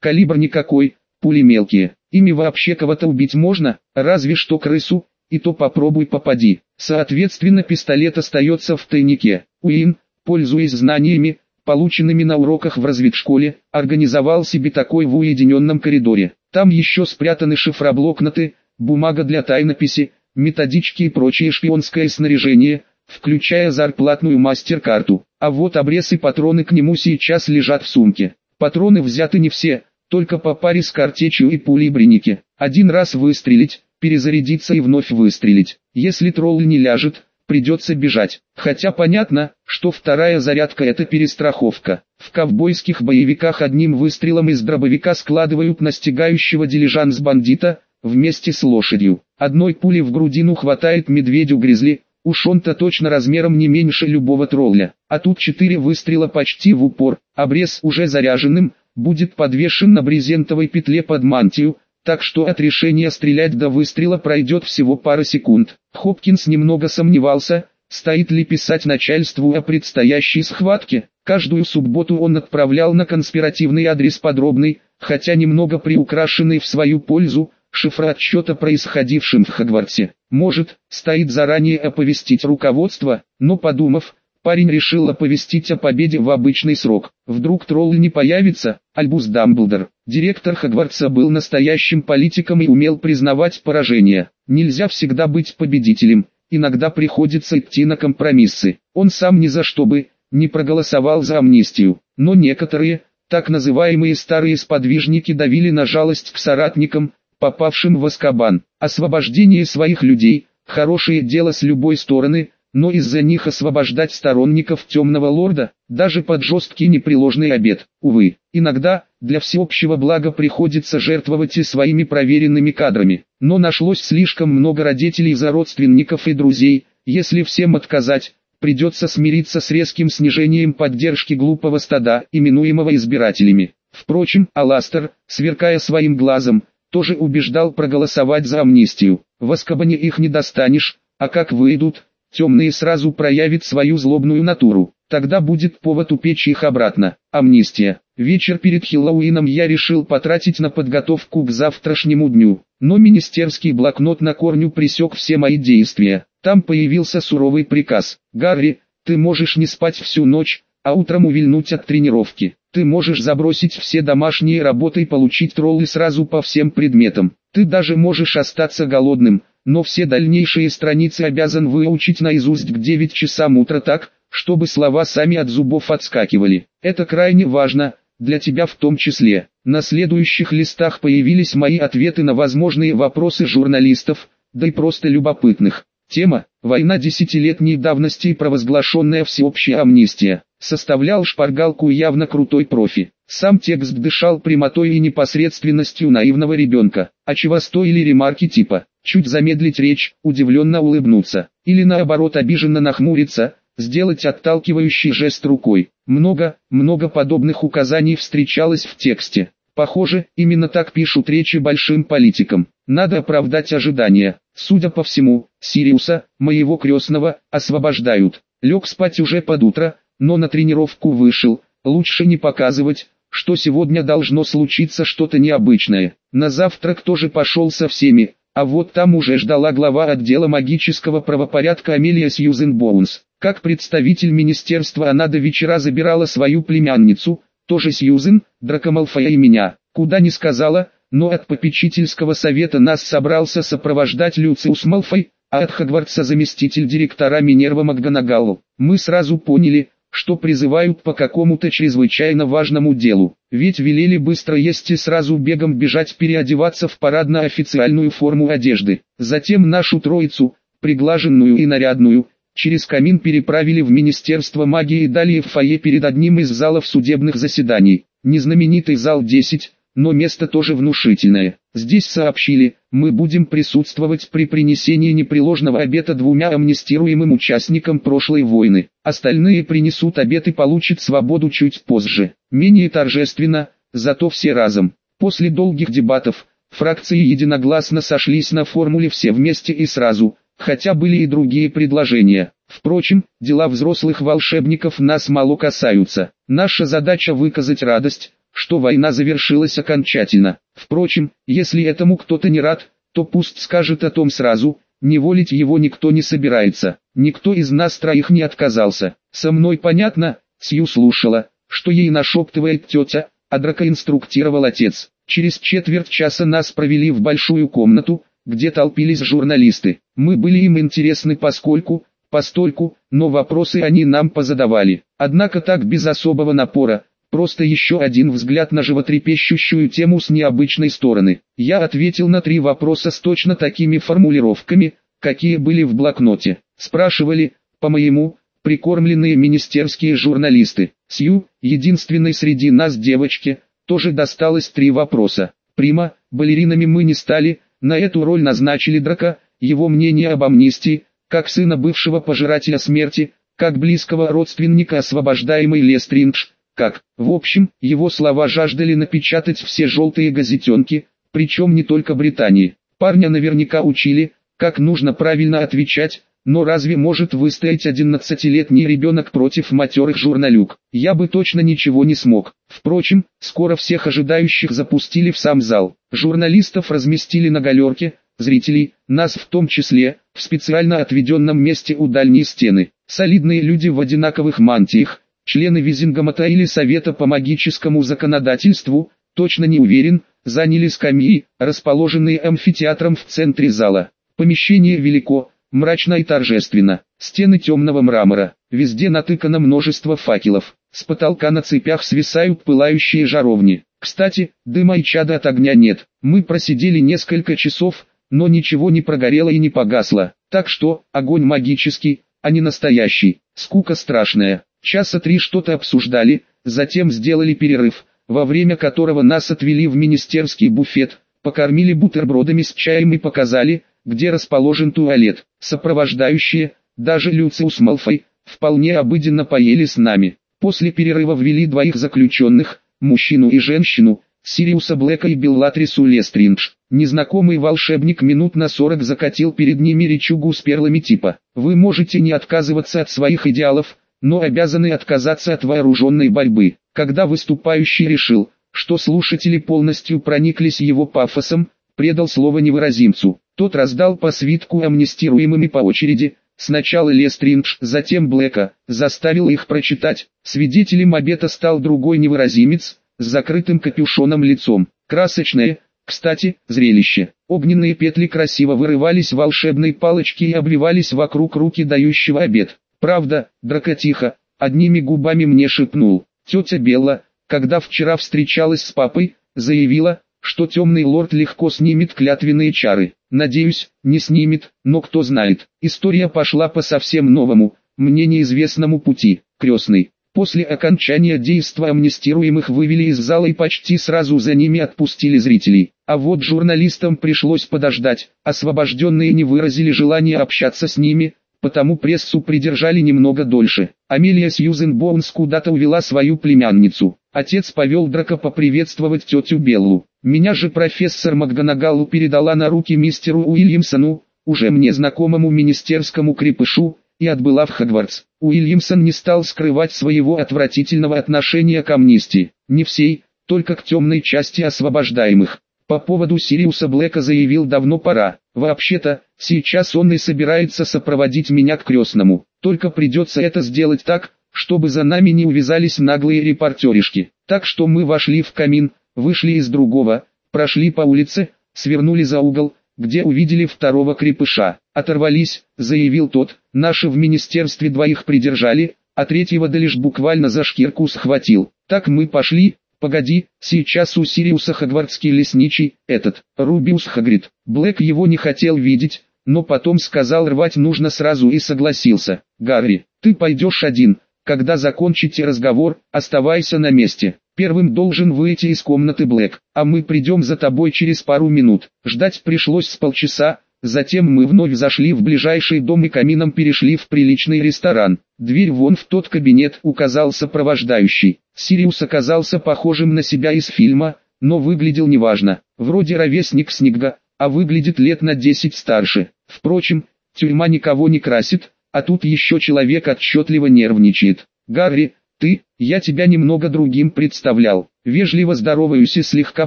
Калибр никакой, пули мелкие. Ими вообще кого-то убить можно, разве что крысу, и то попробуй попади. Соответственно пистолет остается в тайнике. Уин, пользуясь знаниями, полученными на уроках в разведшколе, организовал себе такой в уединенном коридоре. Там еще спрятаны шифроблокноты, бумага для тайнописи, методички и прочее шпионское снаряжение, включая зарплатную мастер-карту. А вот обрез и патроны к нему сейчас лежат в сумке. Патроны взяты не все, только по паре с картечью и пулей бреники. Один раз выстрелить, перезарядиться и вновь выстрелить. Если тролль не ляжет, придется бежать. Хотя понятно, что вторая зарядка это перестраховка. В ковбойских боевиках одним выстрелом из дробовика складывают настигающего дилижанс бандита, вместе с лошадью. Одной пули в грудину хватает медведю-гризли, уж он-то точно размером не меньше любого тролля. А тут четыре выстрела почти в упор, обрез уже заряженным, будет подвешен на брезентовой петле под мантию, так что от решения стрелять до выстрела пройдет всего пара секунд. Хопкинс немного сомневался, стоит ли писать начальству о предстоящей схватке. Каждую субботу он отправлял на конспиративный адрес подробный, хотя немного приукрашенный в свою пользу, шифр отчета происходившим в Хогвартсе. Может, стоит заранее оповестить руководство, но подумав, парень решил оповестить о победе в обычный срок. Вдруг тролль не появится, Альбус Дамблдор, директор Хогвартса был настоящим политиком и умел признавать поражение. Нельзя всегда быть победителем, иногда приходится идти на компромиссы. Он сам ни за что бы, не проголосовал за амнистию, но некоторые, так называемые старые сподвижники давили на жалость к соратникам, попавшим в Аскабан. Освобождение своих людей – хорошее дело с любой стороны, но из-за них освобождать сторонников темного лорда, даже под жесткий непреложный обед. Увы, иногда, для всеобщего блага приходится жертвовать и своими проверенными кадрами. Но нашлось слишком много родителей за родственников и друзей, если всем отказать, придется смириться с резким снижением поддержки глупого стада, именуемого избирателями. Впрочем, Аластер, сверкая своим глазом, тоже убеждал проголосовать за амнистию. В Аскабане их не достанешь, а как выйдут, темные сразу проявят свою злобную натуру. Тогда будет повод упечь их обратно. Амнистия. Вечер перед Хиллоуином я решил потратить на подготовку к завтрашнему дню. Но министерский блокнот на корню пресек все мои действия. Там появился суровый приказ. «Гарри, ты можешь не спать всю ночь, а утром увильнуть от тренировки. Ты можешь забросить все домашние работы и получить троллы сразу по всем предметам. Ты даже можешь остаться голодным, но все дальнейшие страницы обязан выучить наизусть к 9 часам утра так, чтобы слова сами от зубов отскакивали. Это крайне важно, для тебя в том числе. На следующих листах появились мои ответы на возможные вопросы журналистов, да и просто любопытных. Тема «Война десятилетней давности и провозглашенная всеобщая амнистия» составлял шпаргалку явно крутой профи. Сам текст дышал прямотой и непосредственностью наивного ребенка, а чего стоили ремарки типа «чуть замедлить речь», удивленно улыбнуться, или наоборот обиженно нахмуриться, сделать отталкивающий жест рукой. Много, много подобных указаний встречалось в тексте. Похоже, именно так пишут речи большим политикам. Надо оправдать ожидания. Судя по всему, Сириуса, моего крестного, освобождают. Лег спать уже под утро, но на тренировку вышел. Лучше не показывать, что сегодня должно случиться что-то необычное. На завтрак тоже пошел со всеми, а вот там уже ждала глава отдела магического правопорядка Амелия Сьюзен Боунс. Как представитель министерства она до вечера забирала свою племянницу, тоже Сьюзен, Драко и меня, куда не сказала, но от попечительского совета нас собрался сопровождать Люциус Малфой, а от Хогвартса заместитель директора Минерва Макганагалу. Мы сразу поняли, что призывают по какому-то чрезвычайно важному делу. Ведь велели быстро есть и сразу бегом бежать переодеваться в парадно-официальную форму одежды. Затем нашу троицу, приглаженную и нарядную, через камин переправили в Министерство магии и далее в фойе перед одним из залов судебных заседаний. Незнаменитый зал 10, но место тоже внушительное. Здесь сообщили, мы будем присутствовать при принесении непреложного обета двумя амнистируемым участникам прошлой войны. Остальные принесут обет и получат свободу чуть позже. Менее торжественно, зато все разом. После долгих дебатов, фракции единогласно сошлись на формуле «все вместе и сразу», хотя были и другие предложения. Впрочем, дела взрослых волшебников нас мало касаются. Наша задача выказать радость, что война завершилась окончательно. Впрочем, если этому кто-то не рад, то пусть скажет о том сразу, неволить его никто не собирается. Никто из нас троих не отказался. Со мной понятно, Сью слушала, что ей нашептывает тетя, а Драка инструктировал отец. Через четверть часа нас провели в большую комнату, где толпились журналисты. Мы были им интересны поскольку, постольку, но вопросы они нам позадавали. Однако так без особого напора, Просто еще один взгляд на животрепещущую тему с необычной стороны. Я ответил на три вопроса с точно такими формулировками, какие были в блокноте. Спрашивали, по-моему, прикормленные министерские журналисты. Сью, единственной среди нас девочки, тоже досталось три вопроса. Прима, балеринами мы не стали, на эту роль назначили Драка, его мнение об амнистии, как сына бывшего пожирателя смерти, как близкого родственника освобождаемой Лестриндж, как, в общем, его слова жаждали напечатать все желтые газетенки, причем не только Британии. Парня наверняка учили, как нужно правильно отвечать, но разве может выстоять 11-летний ребенок против матерых журналюк? Я бы точно ничего не смог. Впрочем, скоро всех ожидающих запустили в сам зал. Журналистов разместили на галерке, зрителей, нас в том числе, в специально отведенном месте у дальней стены. Солидные люди в одинаковых мантиях, члены Визингомата или Совета по магическому законодательству, точно не уверен, заняли скамьи, расположенные амфитеатром в центре зала. Помещение велико, мрачно и торжественно. Стены темного мрамора, везде натыкано множество факелов. С потолка на цепях свисают пылающие жаровни. Кстати, дыма и чада от огня нет. Мы просидели несколько часов, но ничего не прогорело и не погасло. Так что, огонь магический, а не настоящий. Скука страшная. Часа три что-то обсуждали, затем сделали перерыв, во время которого нас отвели в министерский буфет, покормили бутербродами с чаем и показали, где расположен туалет. Сопровождающие, даже Люциус Малфой, вполне обыденно поели с нами. После перерыва ввели двоих заключенных, мужчину и женщину, Сириуса Блэка и Беллатрису Лестриндж. Незнакомый волшебник минут на сорок закатил перед ними речугу с перлами типа «Вы можете не отказываться от своих идеалов, но обязаны отказаться от вооруженной борьбы. Когда выступающий решил, что слушатели полностью прониклись его пафосом, предал слово невыразимцу. Тот раздал по свитку амнистируемым и по очереди, сначала Лестриндж, затем Блэка, заставил их прочитать. Свидетелем обета стал другой невыразимец, с закрытым капюшоном лицом. Красочное, кстати, зрелище. Огненные петли красиво вырывались волшебной палочки и обливались вокруг руки дающего обед. Правда, дракотиха, одними губами мне шепнул. Тетя Белла, когда вчера встречалась с папой, заявила, что темный лорд легко снимет клятвенные чары. Надеюсь, не снимет, но кто знает. История пошла по совсем новому, мне неизвестному пути. Крестный. После окончания действа амнистируемых вывели из зала и почти сразу за ними отпустили зрителей. А вот журналистам пришлось подождать, освобожденные не выразили желания общаться с ними, потому прессу придержали немного дольше. Амелия Сьюзен Боунс куда-то увела свою племянницу. Отец повел Драка поприветствовать тетю Беллу. Меня же профессор Макганагалу передала на руки мистеру Уильямсону, уже мне знакомому министерскому крепышу, и отбыла в Хогвартс. Уильямсон не стал скрывать своего отвратительного отношения к амнистии. Не всей, только к темной части освобождаемых. По поводу Сириуса Блэка заявил давно пора. Вообще-то, сейчас он и собирается сопроводить меня к крестному. Только придется это сделать так, чтобы за нами не увязались наглые репортеришки. Так что мы вошли в камин, вышли из другого, прошли по улице, свернули за угол, где увидели второго крепыша. Оторвались, заявил тот, наши в министерстве двоих придержали, а третьего да лишь буквально за шкирку схватил. Так мы пошли, Погоди, сейчас у Сириуса Хагвардский лесничий, этот, Рубиус Хагрид. Блэк его не хотел видеть, но потом сказал рвать нужно сразу и согласился. Гарри, ты пойдешь один, когда закончите разговор, оставайся на месте. первым должен выйти из комнаты Блэк, а мы придем за тобой через пару минут. Ждать пришлось с полчаса, затем мы вновь зашли в ближайший дом и камином перешли в приличный ресторан. Дверь вон в тот кабинет указал сопровождающий. Сириус оказался похожим на себя из фильма, но выглядел неважно. Вроде ровесник Снегга, а выглядит лет на 10 старше. Впрочем, тюрьма никого не красит, а тут еще человек отчетливо нервничает. «Гарри, ты, я тебя немного другим представлял. Вежливо здороваюсь и слегка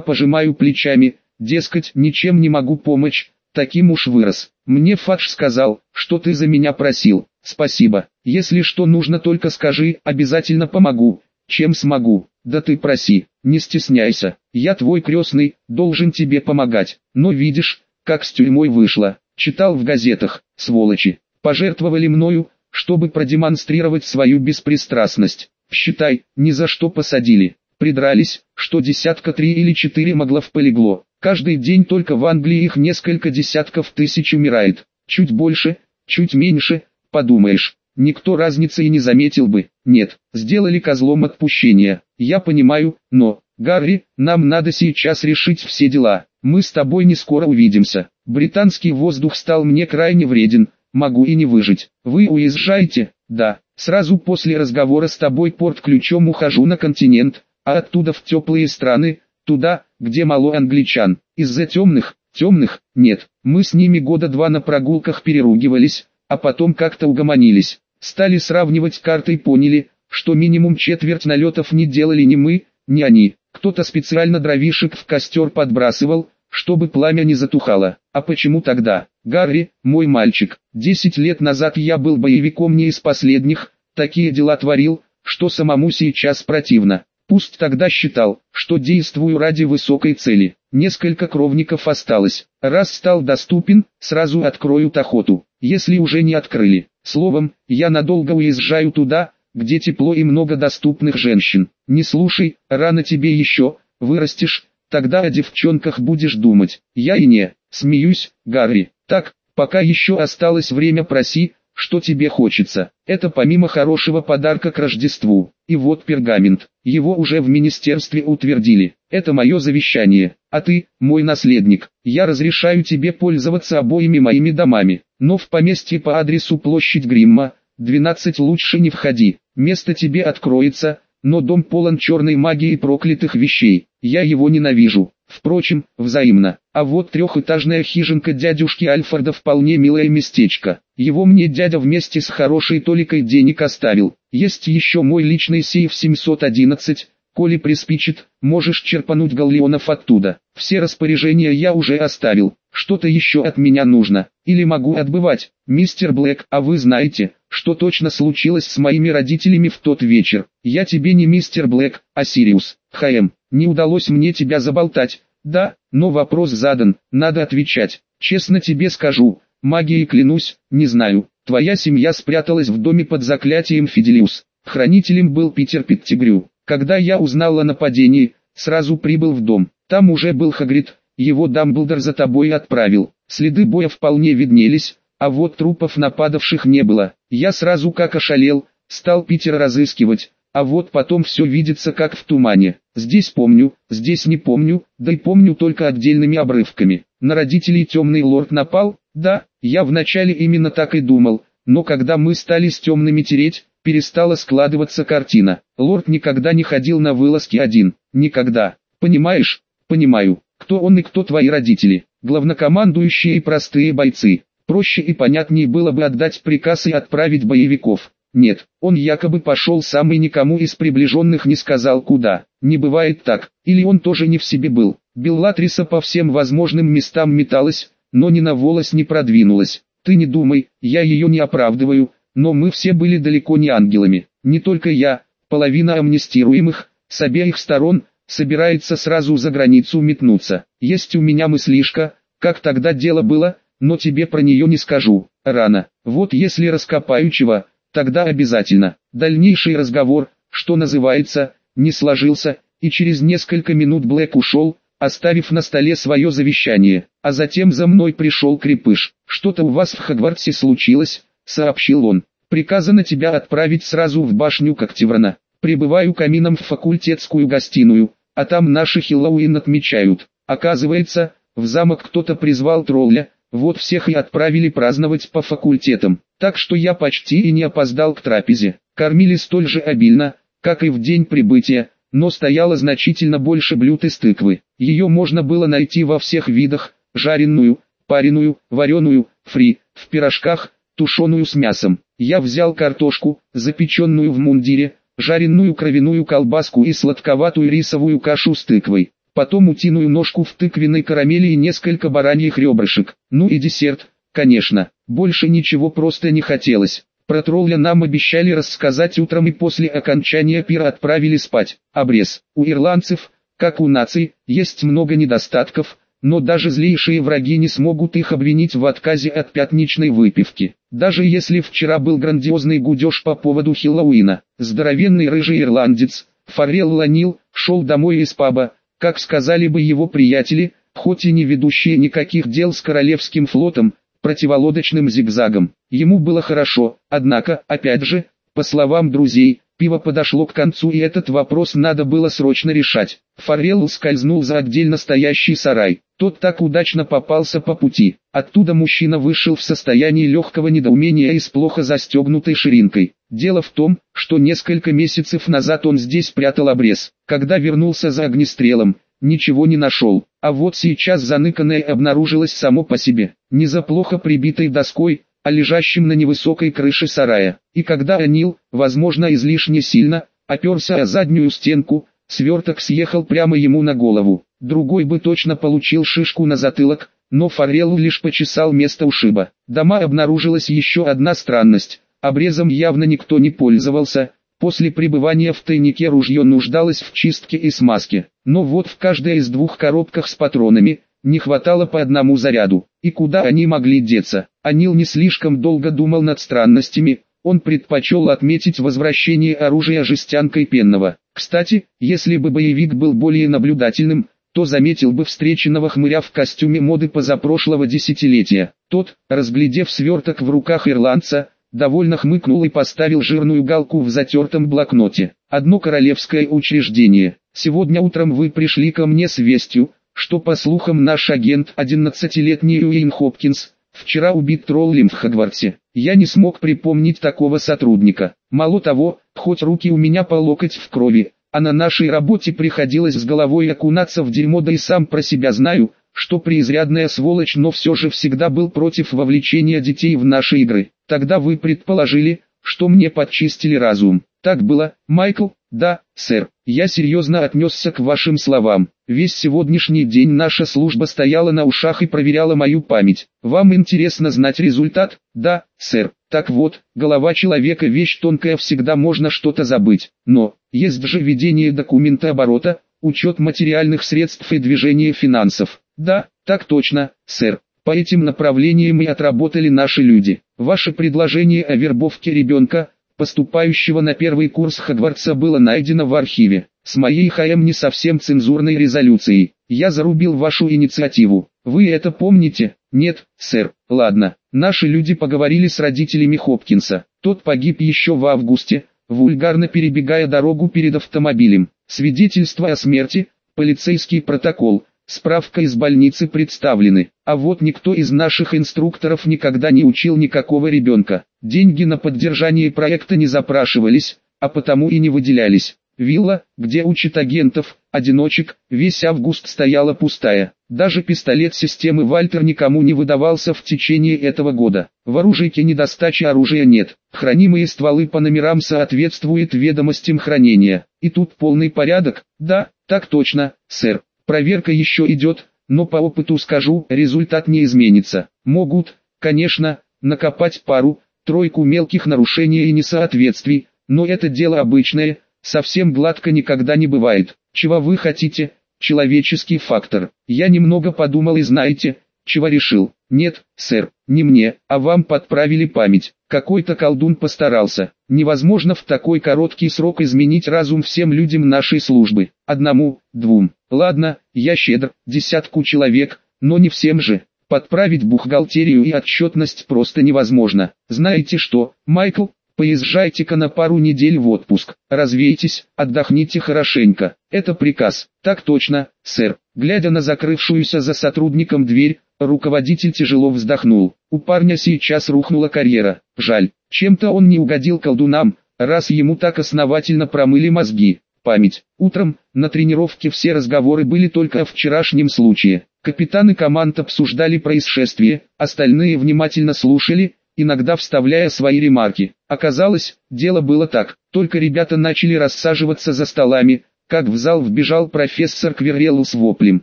пожимаю плечами, дескать, ничем не могу помочь, таким уж вырос. Мне Фадж сказал, что ты за меня просил. Спасибо. Если что нужно только скажи, обязательно помогу. Чем смогу. Да ты проси, не стесняйся. Я твой крестный, должен тебе помогать. Но видишь, как с тюрьмой вышло. Читал в газетах, сволочи. Пожертвовали мною, чтобы продемонстрировать свою беспристрастность. Считай, ни за что посадили. Придрались, что десятка три или четыре моглов полегло. Каждый день только в Англии их несколько десятков тысяч умирает. Чуть больше, чуть меньше, подумаешь. Никто разницы и не заметил бы. Нет, сделали козлом отпущения. Я понимаю, но, Гарри, нам надо сейчас решить все дела. Мы с тобой не скоро увидимся. Британский воздух стал мне крайне вреден. Могу и не выжить. Вы уезжаете? Да. Сразу после разговора с тобой порт-ключом ухожу на континент, а оттуда в теплые страны, туда, где мало англичан. Из-за темных, темных, нет, мы с ними года два на прогулках переругивались, а потом как-то угомонились. Стали сравнивать карты и поняли, что минимум четверть налетов не делали ни мы, ни они. Кто-то специально дровишек в костер подбрасывал, чтобы пламя не затухало. А почему тогда? Гарри, мой мальчик, десять лет назад я был боевиком не из последних, такие дела творил, что самому сейчас противно. Пусть тогда считал, что действую ради высокой цели. Несколько кровников осталось. Раз стал доступен, сразу откроют охоту. Если уже не открыли. Словом, я надолго уезжаю туда, где тепло и много доступных женщин. Не слушай, рано тебе еще, вырастешь, Тогда о девчонках будешь думать. Я и не, смеюсь, Гарри. Так, пока еще осталось время проси, что тебе хочется. Это помимо хорошего подарка к Рождеству. И вот пергамент. Его уже в министерстве утвердили. Это мое завещание. А ты, мой наследник, я разрешаю тебе пользоваться обоими моими домами. Но в поместье по адресу площадь Гримма, 12 лучше не входи. Место тебе откроется, но дом полон черной магии и проклятых вещей. Я его ненавижу. Впрочем, взаимно. А вот трехэтажная хижинка дядюшки Альфреда вполне милое местечко. Его мне дядя вместе с хорошей толикой денег оставил. Есть еще мой личный сейф 711, коли приспичит, можешь черпануть галлеонов оттуда. Все распоряжения я уже оставил. Что-то еще от меня нужно. Или могу отбывать. Мистер Блэк, а вы знаете, что точно случилось с моими родителями в тот вечер. Я тебе не мистер Блэк, а Сириус. ХМ, не удалось мне тебя заболтать. Да, но вопрос задан, надо отвечать. Честно тебе скажу, магией клянусь, не знаю. Твоя семья спряталась в доме под заклятием Фиделиус. Хранителем был Питер Петтигрю. Когда я узнал о нападении, сразу прибыл в дом. Там уже был Хагрид, его Дамблдор за тобой отправил. Следы боя вполне виднелись, а вот трупов нападавших не было. Я сразу как ошалел, стал Питера разыскивать, а вот потом все видится как в тумане. Здесь помню, здесь не помню, да и помню только отдельными обрывками. На родителей темный лорд напал? Да, я вначале именно так и думал, но когда мы стали с темными тереть, перестала складываться картина. Лорд никогда не ходил на вылазки один, никогда. Понимаешь? Понимаю. Кто он и кто твои родители? Главнокомандующие и простые бойцы. Проще и понятнее было бы отдать приказ и отправить боевиков. Нет, он якобы пошел сам и никому из приближенных не сказал куда. Не бывает так, или он тоже не в себе был. Беллатриса по всем возможным местам металась, но ни на волос не продвинулась. Ты не думай, я ее не оправдываю, но мы все были далеко не ангелами. Не только я, половина амнистируемых, с обеих сторон, собирается сразу за границу метнуться. Есть у меня мыслишка, как тогда дело было, но тебе про нее не скажу, рано. Вот если раскопаю чего, тогда обязательно. Дальнейший разговор, что называется, не сложился, и через несколько минут Блэк ушел, оставив на столе свое завещание, а затем за мной пришел Крепыш. «Что-то у вас в Хогвартсе случилось», — сообщил он. «Приказано тебя отправить сразу в башню Коктеврана. Прибываю камином в факультетскую гостиную, а там наши Хэллоуин отмечают. Оказывается, в замок кто-то призвал тролля, вот всех и отправили праздновать по факультетам. Так что я почти и не опоздал к трапезе. Кормили столь же обильно, как и в день прибытия, но стояло значительно больше блюд из тыквы. Ее можно было найти во всех видах, жареную, пареную, вареную, фри, в пирожках, тушеную с мясом. Я взял картошку, запеченную в мундире, жареную кровяную колбаску и сладковатую рисовую кашу с тыквой. Потом утиную ножку в тыквенной карамели и несколько бараньих ребрышек. Ну и десерт, конечно. Больше ничего просто не хотелось. Про тролля нам обещали рассказать утром и после окончания пира отправили спать. Обрез. У ирландцев, как у наций, есть много недостатков, но даже злейшие враги не смогут их обвинить в отказе от пятничной выпивки. Даже если вчера был грандиозный гудеж по поводу Хиллоуина, здоровенный рыжий ирландец, Фаррелл Ланил, шел домой из паба, как сказали бы его приятели, хоть и не ведущие никаких дел с Королевским флотом, противолодочным зигзагом. Ему было хорошо, однако, опять же, по словам друзей, пиво подошло к концу и этот вопрос надо было срочно решать. Форелл скользнул за отдельно стоящий сарай. Тот так удачно попался по пути. Оттуда мужчина вышел в состоянии легкого недоумения и с плохо застегнутой ширинкой. Дело в том, что несколько месяцев назад он здесь прятал обрез. Когда вернулся за огнестрелом, ничего не нашел. А вот сейчас заныканное обнаружилось само по себе, не за плохо прибитой доской, а лежащим на невысокой крыше сарая. И когда Анил, возможно излишне сильно, оперся о заднюю стенку, сверток съехал прямо ему на голову. Другой бы точно получил шишку на затылок, но Форелл лишь почесал место ушиба. Дома обнаружилась еще одна странность. Обрезом явно никто не пользовался, После пребывания в тайнике ружье нуждалось в чистке и смазке, но вот в каждой из двух коробках с патронами, не хватало по одному заряду, и куда они могли деться. Анил не слишком долго думал над странностями, он предпочел отметить возвращение оружия жестянкой пенного. Кстати, если бы боевик был более наблюдательным, то заметил бы встреченного хмыря в костюме моды позапрошлого десятилетия. Тот, разглядев сверток в руках ирландца, довольно хмыкнул и поставил жирную галку в затертом блокноте. Одно королевское учреждение. Сегодня утром вы пришли ко мне с вестью, что по слухам наш агент, 11-летний Уэйн Хопкинс, вчера убит троллем в Хогвартсе. Я не смог припомнить такого сотрудника. Мало того, хоть руки у меня по локоть в крови, а на нашей работе приходилось с головой окунаться в дерьмо да и сам про себя знаю, что преизрядная сволочь, но все же всегда был против вовлечения детей в наши игры. Тогда вы предположили, что мне подчистили разум. Так было, Майкл? Да, сэр. Я серьезно отнесся к вашим словам. Весь сегодняшний день наша служба стояла на ушах и проверяла мою память. Вам интересно знать результат? Да, сэр. Так вот, голова человека вещь тонкая всегда можно что-то забыть. Но, есть же ведение документа оборота, учет материальных средств и движение финансов. Да, так точно, сэр. По этим направлениям и отработали наши люди. Ваше предложение о вербовке ребенка, поступающего на первый курс Хогвартса было найдено в архиве. С моей ХМ не совсем цензурной резолюцией. Я зарубил вашу инициативу. Вы это помните? Нет, сэр. Ладно. Наши люди поговорили с родителями Хопкинса. Тот погиб еще в августе, вульгарно перебегая дорогу перед автомобилем. Свидетельство о смерти, полицейский протокол – Справка из больницы представлены, а вот никто из наших инструкторов никогда не учил никакого ребенка. Деньги на поддержание проекта не запрашивались, а потому и не выделялись. Вилла, где учат агентов, одиночек, весь август стояла пустая. Даже пистолет системы Вальтер никому не выдавался в течение этого года. В оружейке недостачи оружия нет. Хранимые стволы по номерам соответствуют ведомостям хранения. И тут полный порядок? Да, так точно, сэр. Проверка еще идет, но по опыту скажу, результат не изменится. Могут, конечно, накопать пару, тройку мелких нарушений и несоответствий, но это дело обычное, совсем гладко никогда не бывает. Чего вы хотите? Человеческий фактор. Я немного подумал и знаете, чего решил. Нет, сэр, не мне, а вам подправили память. Какой-то колдун постарался. Невозможно в такой короткий срок изменить разум всем людям нашей службы. Одному, двум. Ладно, я щедр, десятку человек, но не всем же. Подправить бухгалтерию и отчетность просто невозможно. Знаете что, Майкл, Поезжайте-ка на пару недель в отпуск, развейтесь, отдохните хорошенько. Это приказ. Так точно, сэр. Глядя на закрывшуюся за сотрудником дверь, руководитель тяжело вздохнул. У парня сейчас рухнула карьера. Жаль, чем-то он не угодил колдунам, раз ему так основательно промыли мозги. Память. Утром, на тренировке все разговоры были только о вчерашнем случае. Капитаны команд обсуждали происшествие, остальные внимательно слушали, иногда вставляя свои ремарки. Оказалось, дело было так, только ребята начали рассаживаться за столами, как в зал вбежал профессор Кверелл с воплем.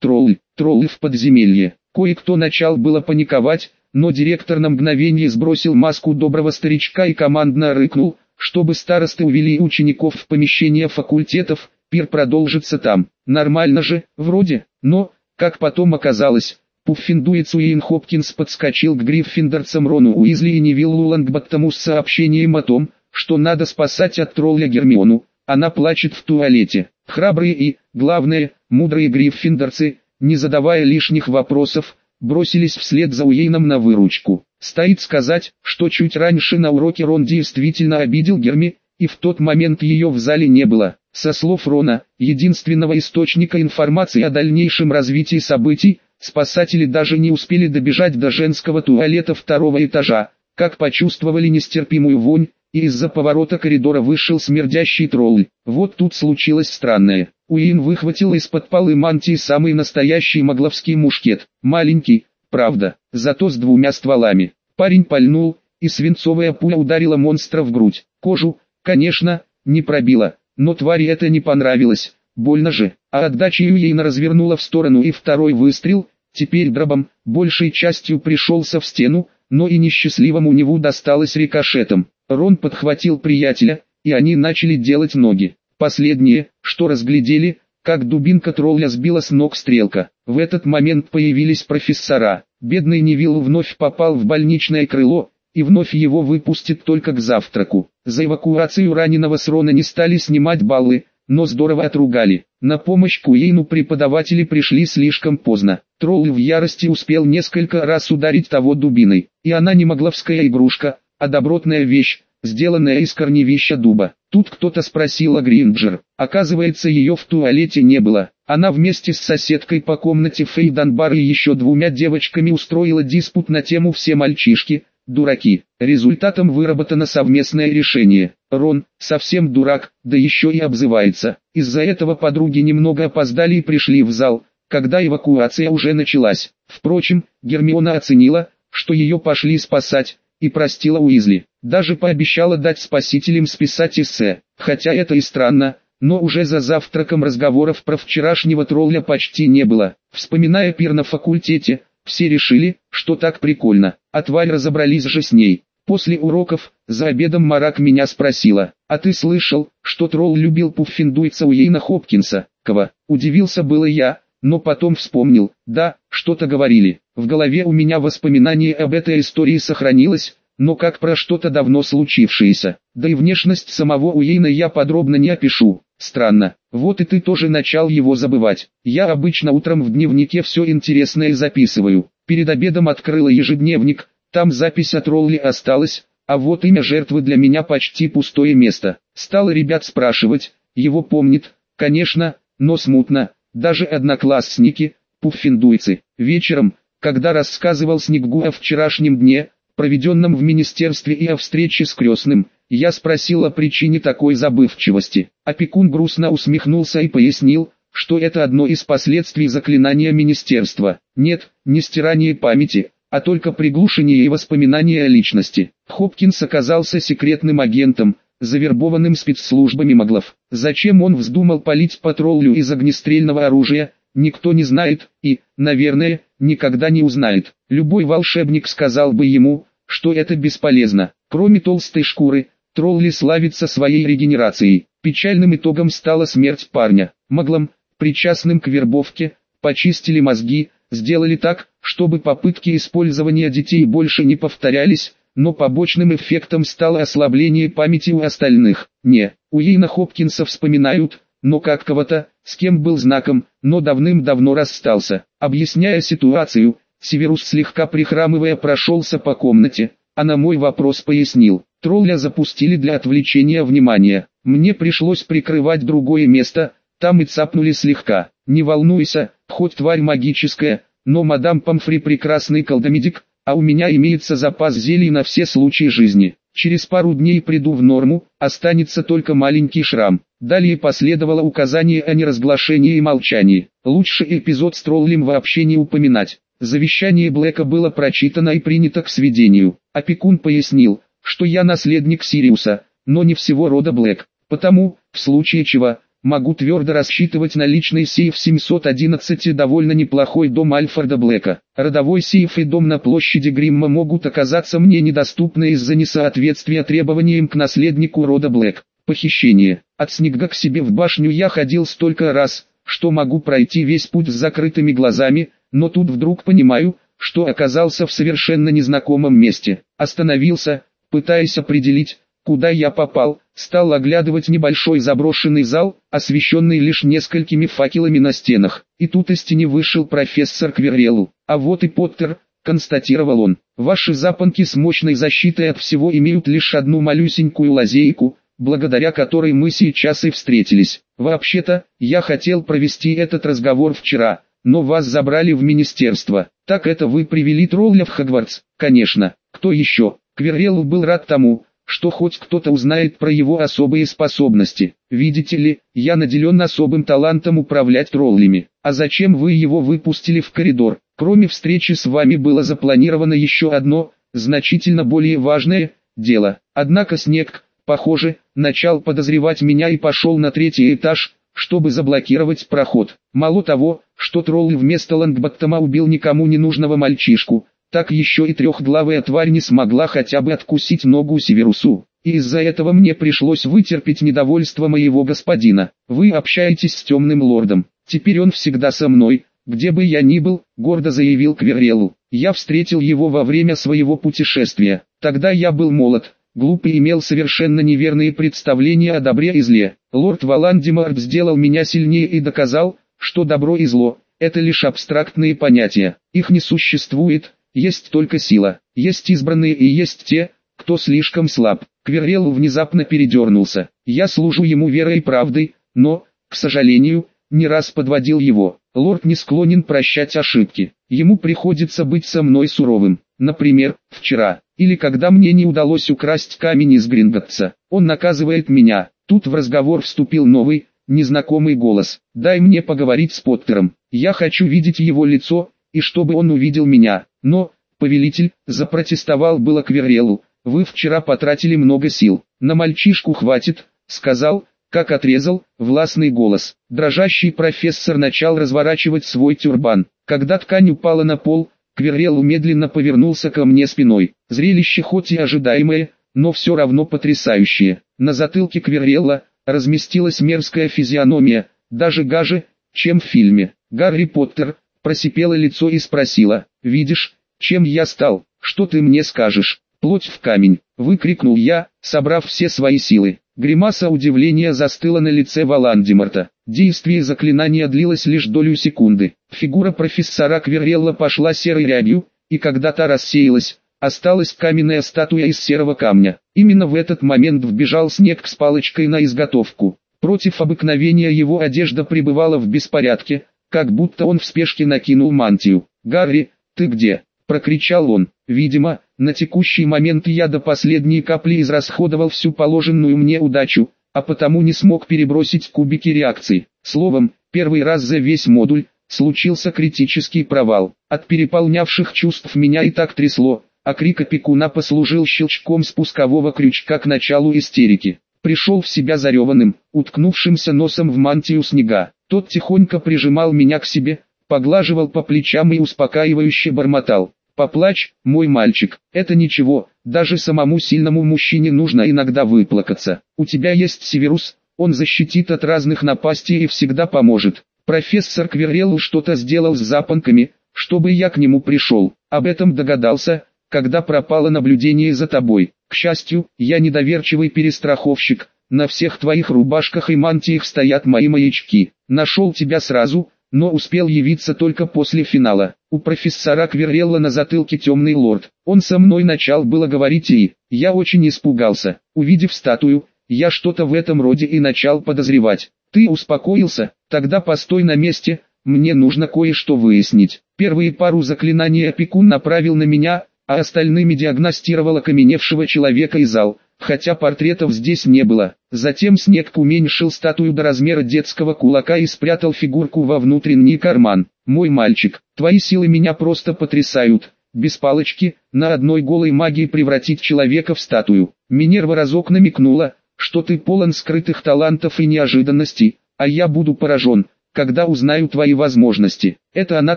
Троллы, троллы в подземелье. Кое-кто начал было паниковать, но директор на мгновение сбросил маску доброго старичка и командно рыкнул, чтобы старосты увели учеников в помещение факультетов, пир продолжится там. Нормально же, вроде, но, как потом оказалось, Пуффиндуец Уэйн Хопкинс подскочил к гриффиндорцам Рону Уизли и Невиллу Лангбаттому с сообщением о том, что надо спасать от тролля Гермиону, она плачет в туалете. Храбрые и, главное, мудрые гриффиндорцы, не задавая лишних вопросов, бросились вслед за Уэйном на выручку. Стоит сказать, что чуть раньше на уроке Рон действительно обидел Герми, и в тот момент ее в зале не было. Со слов Рона, единственного источника информации о дальнейшем развитии событий, Спасатели даже не успели добежать до женского туалета второго этажа, как почувствовали нестерпимую вонь, и из-за поворота коридора вышел смердящий тролль. Вот тут случилось странное. Уин выхватил из-под полы мантии самый настоящий магловский мушкет. Маленький, правда, зато с двумя стволами. Парень пальнул, и свинцовая пуля ударила монстра в грудь. Кожу, конечно, не пробила, но твари это не понравилось. Больно же, а отдача Юейна развернула в сторону и второй выстрел, теперь дробом, большей частью пришелся в стену, но и несчастливому Неву досталось рикошетом. Рон подхватил приятеля, и они начали делать ноги. Последнее, что разглядели, как дубинка тролля сбила с ног стрелка. В этот момент появились профессора. Бедный Невилл вновь попал в больничное крыло, и вновь его выпустят только к завтраку. За эвакуацию раненого с Рона не стали снимать баллы, но здорово отругали. На помощь Куейну преподаватели пришли слишком поздно. Тролл в ярости успел несколько раз ударить того дубиной, и она не могловская игрушка, а добротная вещь, сделанная из корневища дуба. Тут кто-то спросил о Гринджер. Оказывается ее в туалете не было. Она вместе с соседкой по комнате Фей Данбар и еще двумя девочками устроила диспут на тему «Все мальчишки, дураки». Результатом выработано совместное решение. Рон, совсем дурак, да еще и обзывается. Из-за этого подруги немного опоздали и пришли в зал, когда эвакуация уже началась. Впрочем, Гермиона оценила, что ее пошли спасать, и простила Уизли. Даже пообещала дать спасителям списать эссе. Хотя это и странно, но уже за завтраком разговоров про вчерашнего тролля почти не было. Вспоминая пир на факультете, все решили, что так прикольно, а тварь разобрались же с ней. После уроков, за обедом Марак меня спросила, а ты слышал, что тролль любил Пуффиндуйца Уейна Хопкинса? Кого? Удивился было я, но потом вспомнил, да, что-то говорили. В голове у меня воспоминание об этой истории сохранилось, но как про что-то давно случившееся. Да и внешность самого Уейна я подробно не опишу. Странно, вот и ты тоже начал его забывать. Я обычно утром в дневнике все интересное записываю. Перед обедом открыла ежедневник, там запись от Ролли осталась, а вот имя жертвы для меня почти пустое место. Стал ребят спрашивать, его помнит, конечно, но смутно, даже одноклассники, пуффиндуйцы. Вечером, когда рассказывал Снеггу о вчерашнем дне, проведенном в министерстве и о встрече с крестным, я спросил о причине такой забывчивости. Опекун грустно усмехнулся и пояснил, что это одно из последствий заклинания министерства. Нет, не стирание памяти, а только приглушение и воспоминания о личности. Хопкинс оказался секретным агентом, завербованным спецслужбами моглов. Зачем он вздумал палить патрулю из огнестрельного оружия, никто не знает, и, наверное, никогда не узнает. Любой волшебник сказал бы ему, что это бесполезно. Кроме толстой шкуры, тролли славится своей регенерацией. Печальным итогом стала смерть парня. Маглом, причастным к вербовке, почистили мозги, сделали так, чтобы попытки использования детей больше не повторялись, но побочным эффектом стало ослабление памяти у остальных. Не, у Ейна Хопкинса вспоминают, но как кого-то, с кем был знаком, но давным-давно расстался. Объясняя ситуацию, Северус слегка прихрамывая прошелся по комнате, а на мой вопрос пояснил. Тролля запустили для отвлечения внимания. Мне пришлось прикрывать другое место, там и цапнули слегка. Не волнуйся, хоть тварь магическая, но мадам Памфри прекрасный колдомедик, а у меня имеется запас зелий на все случаи жизни. Через пару дней приду в норму, останется только маленький шрам. Далее последовало указание о неразглашении и молчании. Лучше эпизод с троллем вообще не упоминать. Завещание Блэка было прочитано и принято к сведению. Опекун пояснил, что я наследник Сириуса, но не всего рода Блэк. Потому, в случае чего, могу твердо рассчитывать на личный сейф 711 и довольно неплохой дом Альфреда Блэка. Родовой сейф и дом на площади Гримма могут оказаться мне недоступны из-за несоответствия требованиям к наследнику рода Блэк. Похищение. От снега к себе в башню я ходил столько раз, что могу пройти весь путь с закрытыми глазами, но тут вдруг понимаю, что оказался в совершенно незнакомом месте. Остановился, пытаясь определить, куда я попал, стал оглядывать небольшой заброшенный зал, освещенный лишь несколькими факелами на стенах. И тут из тени вышел профессор Кверелу. А вот и Поттер, констатировал он. Ваши запонки с мощной защитой от всего имеют лишь одну малюсенькую лазейку, благодаря которой мы сейчас и встретились. Вообще-то, я хотел провести этот разговор вчера, но вас забрали в министерство. Так это вы привели тролля в Хогвартс? Конечно. Кто еще? Кверелу был рад тому, что хоть кто-то узнает про его особые способности. Видите ли, я наделен особым талантом управлять троллями. А зачем вы его выпустили в коридор? Кроме встречи с вами было запланировано еще одно, значительно более важное, дело. Однако Снег, похоже, начал подозревать меня и пошел на третий этаж, чтобы заблокировать проход. Мало того, что тролль вместо Лангбаттома убил никому не нужного мальчишку, так еще и трехглавая тварь не смогла хотя бы откусить ногу Северусу. И из-за этого мне пришлось вытерпеть недовольство моего господина. Вы общаетесь с темным лордом. Теперь он всегда со мной, где бы я ни был, гордо заявил Кверелу. Я встретил его во время своего путешествия. Тогда я был молод, глуп и имел совершенно неверные представления о добре и зле. Лорд Валандимард сделал меня сильнее и доказал, что добро и зло – это лишь абстрактные понятия. Их не существует, есть только сила, есть избранные и есть те, кто слишком слаб. Кверелл внезапно передернулся. Я служу ему верой и правдой, но, к сожалению, не раз подводил его. Лорд не склонен прощать ошибки. Ему приходится быть со мной суровым. Например, вчера, или когда мне не удалось украсть камень из Гринготца. Он наказывает меня. Тут в разговор вступил новый, незнакомый голос. «Дай мне поговорить с Поттером. Я хочу видеть его лицо, и чтобы он увидел меня. Но, повелитель, запротестовал было Кверелу, вы вчера потратили много сил. На мальчишку хватит, сказал, как отрезал, властный голос. Дрожащий профессор начал разворачивать свой тюрбан. Когда ткань упала на пол, Кверелу медленно повернулся ко мне спиной. Зрелище хоть и ожидаемое, но все равно потрясающее. На затылке Кверелла разместилась мерзкая физиономия, даже гаже, чем в фильме. Гарри Поттер, просипела лицо и спросила, «Видишь, чем я стал, что ты мне скажешь?» «Плоть в камень!» — выкрикнул я, собрав все свои силы. Гримаса удивления застыла на лице Валандимарта. Действие заклинания длилось лишь долю секунды. Фигура профессора Кверелла пошла серой рябью, и когда та рассеялась, осталась каменная статуя из серого камня. Именно в этот момент вбежал снег с палочкой на изготовку. Против обыкновения его одежда пребывала в беспорядке, как будто он в спешке накинул мантию. «Гарри, ты где?» – прокричал он. Видимо, на текущий момент я до последней капли израсходовал всю положенную мне удачу, а потому не смог перебросить кубики реакций. Словом, первый раз за весь модуль, случился критический провал. От переполнявших чувств меня и так трясло, а крик опекуна послужил щелчком спускового крючка к началу истерики. Пришел в себя зареванным, уткнувшимся носом в мантию снега. Тот тихонько прижимал меня к себе, поглаживал по плечам и успокаивающе бормотал. «Поплачь, мой мальчик, это ничего, даже самому сильному мужчине нужно иногда выплакаться. У тебя есть Северус, он защитит от разных напастей и всегда поможет. Профессор Кверелл что-то сделал с запонками, чтобы я к нему пришел. Об этом догадался, когда пропало наблюдение за тобой. К счастью, я недоверчивый перестраховщик, на всех твоих рубашках и мантиях стоят мои маячки. Нашел тебя сразу, но успел явиться только после финала. У профессора Кверелла на затылке темный лорд. Он со мной начал было говорить и, я очень испугался. Увидев статую, я что-то в этом роде и начал подозревать. Ты успокоился? Тогда постой на месте, мне нужно кое-что выяснить. Первые пару заклинаний опекун направил на меня, а остальными диагностировал окаменевшего человека и зал, хотя портретов здесь не было. Затем Снег уменьшил статую до размера детского кулака и спрятал фигурку во внутренний карман. «Мой мальчик, твои силы меня просто потрясают. Без палочки, на одной голой магии превратить человека в статую». Минерва разок намекнула, что ты полон скрытых талантов и неожиданностей, а я буду поражен, когда узнаю твои возможности. Это она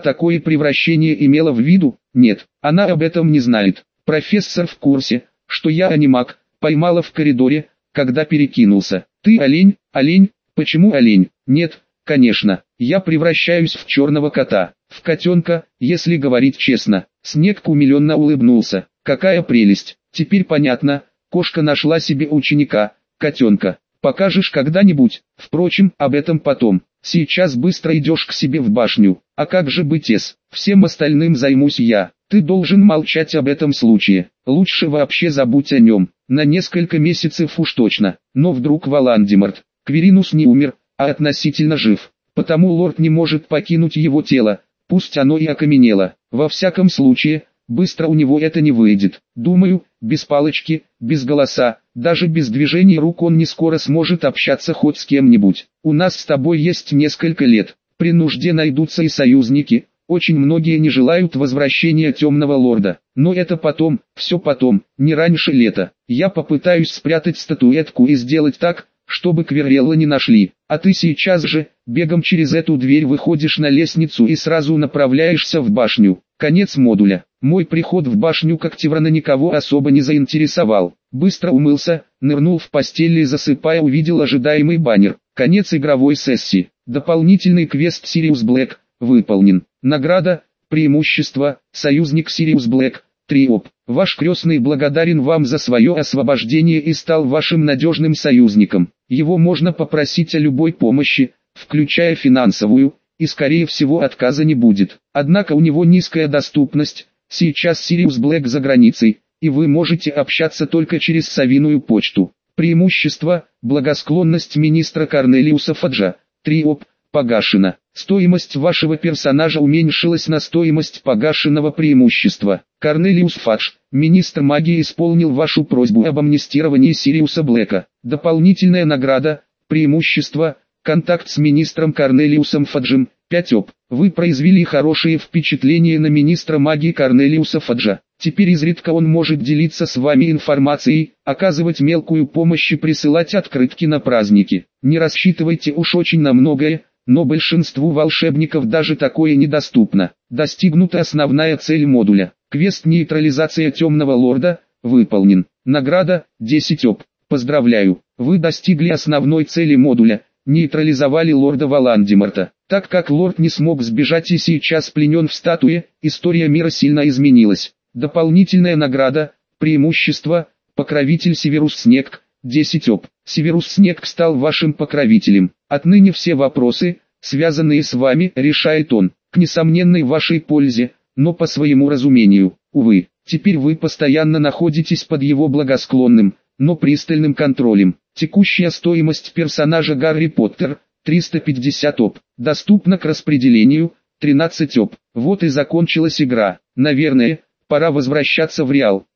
такое превращение имела в виду? Нет, она об этом не знает. Профессор в курсе, что я анимак, поймала в коридоре, когда перекинулся. Ты олень, олень, почему олень? Нет, конечно, я превращаюсь в черного кота, в котенка, если говорить честно. Снег умиленно улыбнулся. Какая прелесть, теперь понятно, кошка нашла себе ученика, котенка. Покажешь когда-нибудь, впрочем, об этом потом. Сейчас быстро идешь к себе в башню. А как же быть с? Всем остальным займусь я. Ты должен молчать об этом случае. Лучше вообще забудь о нем. На несколько месяцев уж точно. Но вдруг Валандимарт, Кверинус не умер, а относительно жив. Потому лорд не может покинуть его тело, пусть оно и окаменело. Во всяком случае, быстро у него это не выйдет. Думаю, без палочки, без голоса, даже без движений рук он не скоро сможет общаться хоть с кем-нибудь. У нас с тобой есть несколько лет. При нужде найдутся и союзники. Очень многие не желают возвращения темного лорда. Но это потом, все потом, не раньше лета. Я попытаюсь спрятать статуэтку и сделать так, чтобы Кверелла не нашли. А ты сейчас же, бегом через эту дверь выходишь на лестницу и сразу направляешься в башню. Конец модуля. Мой приход в башню Коктеврана никого особо не заинтересовал. Быстро умылся, нырнул в постель и засыпая увидел ожидаемый баннер. Конец игровой сессии. Дополнительный квест Сириус Блэк выполнен. Награда, преимущество, союзник Сириус Блэк, Триоп. Ваш крестный благодарен вам за свое освобождение и стал вашим надежным союзником. Его можно попросить о любой помощи, включая финансовую, и скорее всего отказа не будет. Однако у него низкая доступность, сейчас Сириус Блэк за границей, и вы можете общаться только через совиную почту. Преимущество – благосклонность министра Корнелиуса Фаджа, Триоп, погашена. Стоимость вашего персонажа уменьшилась на стоимость погашенного преимущества. Корнелиус Фадж, министр магии исполнил вашу просьбу об амнистировании Сириуса Блэка. Дополнительная награда, преимущество, контакт с министром Корнелиусом Фаджем, 5 оп. Вы произвели хорошее впечатление на министра магии Корнелиуса Фаджа. Теперь изредка он может делиться с вами информацией, оказывать мелкую помощь и присылать открытки на праздники. Не рассчитывайте уж очень на многое, но большинству волшебников даже такое недоступно. Достигнута основная цель модуля. Квест нейтрализация темного лорда, выполнен. Награда, 10 оп. Поздравляю, вы достигли основной цели модуля, нейтрализовали лорда Валандимарта. Так как лорд не смог сбежать и сейчас пленен в статуе, история мира сильно изменилась. Дополнительная награда, преимущество, покровитель Северус Снег, 10 оп. Северус Снег стал вашим покровителем. Отныне все вопросы, связанные с вами, решает он, к несомненной вашей пользе, но по своему разумению. Увы, теперь вы постоянно находитесь под его благосклонным, но пристальным контролем. Текущая стоимость персонажа Гарри Поттер – 350 оп. Доступна к распределению – 13 оп. Вот и закончилась игра. Наверное, пора возвращаться в Реал.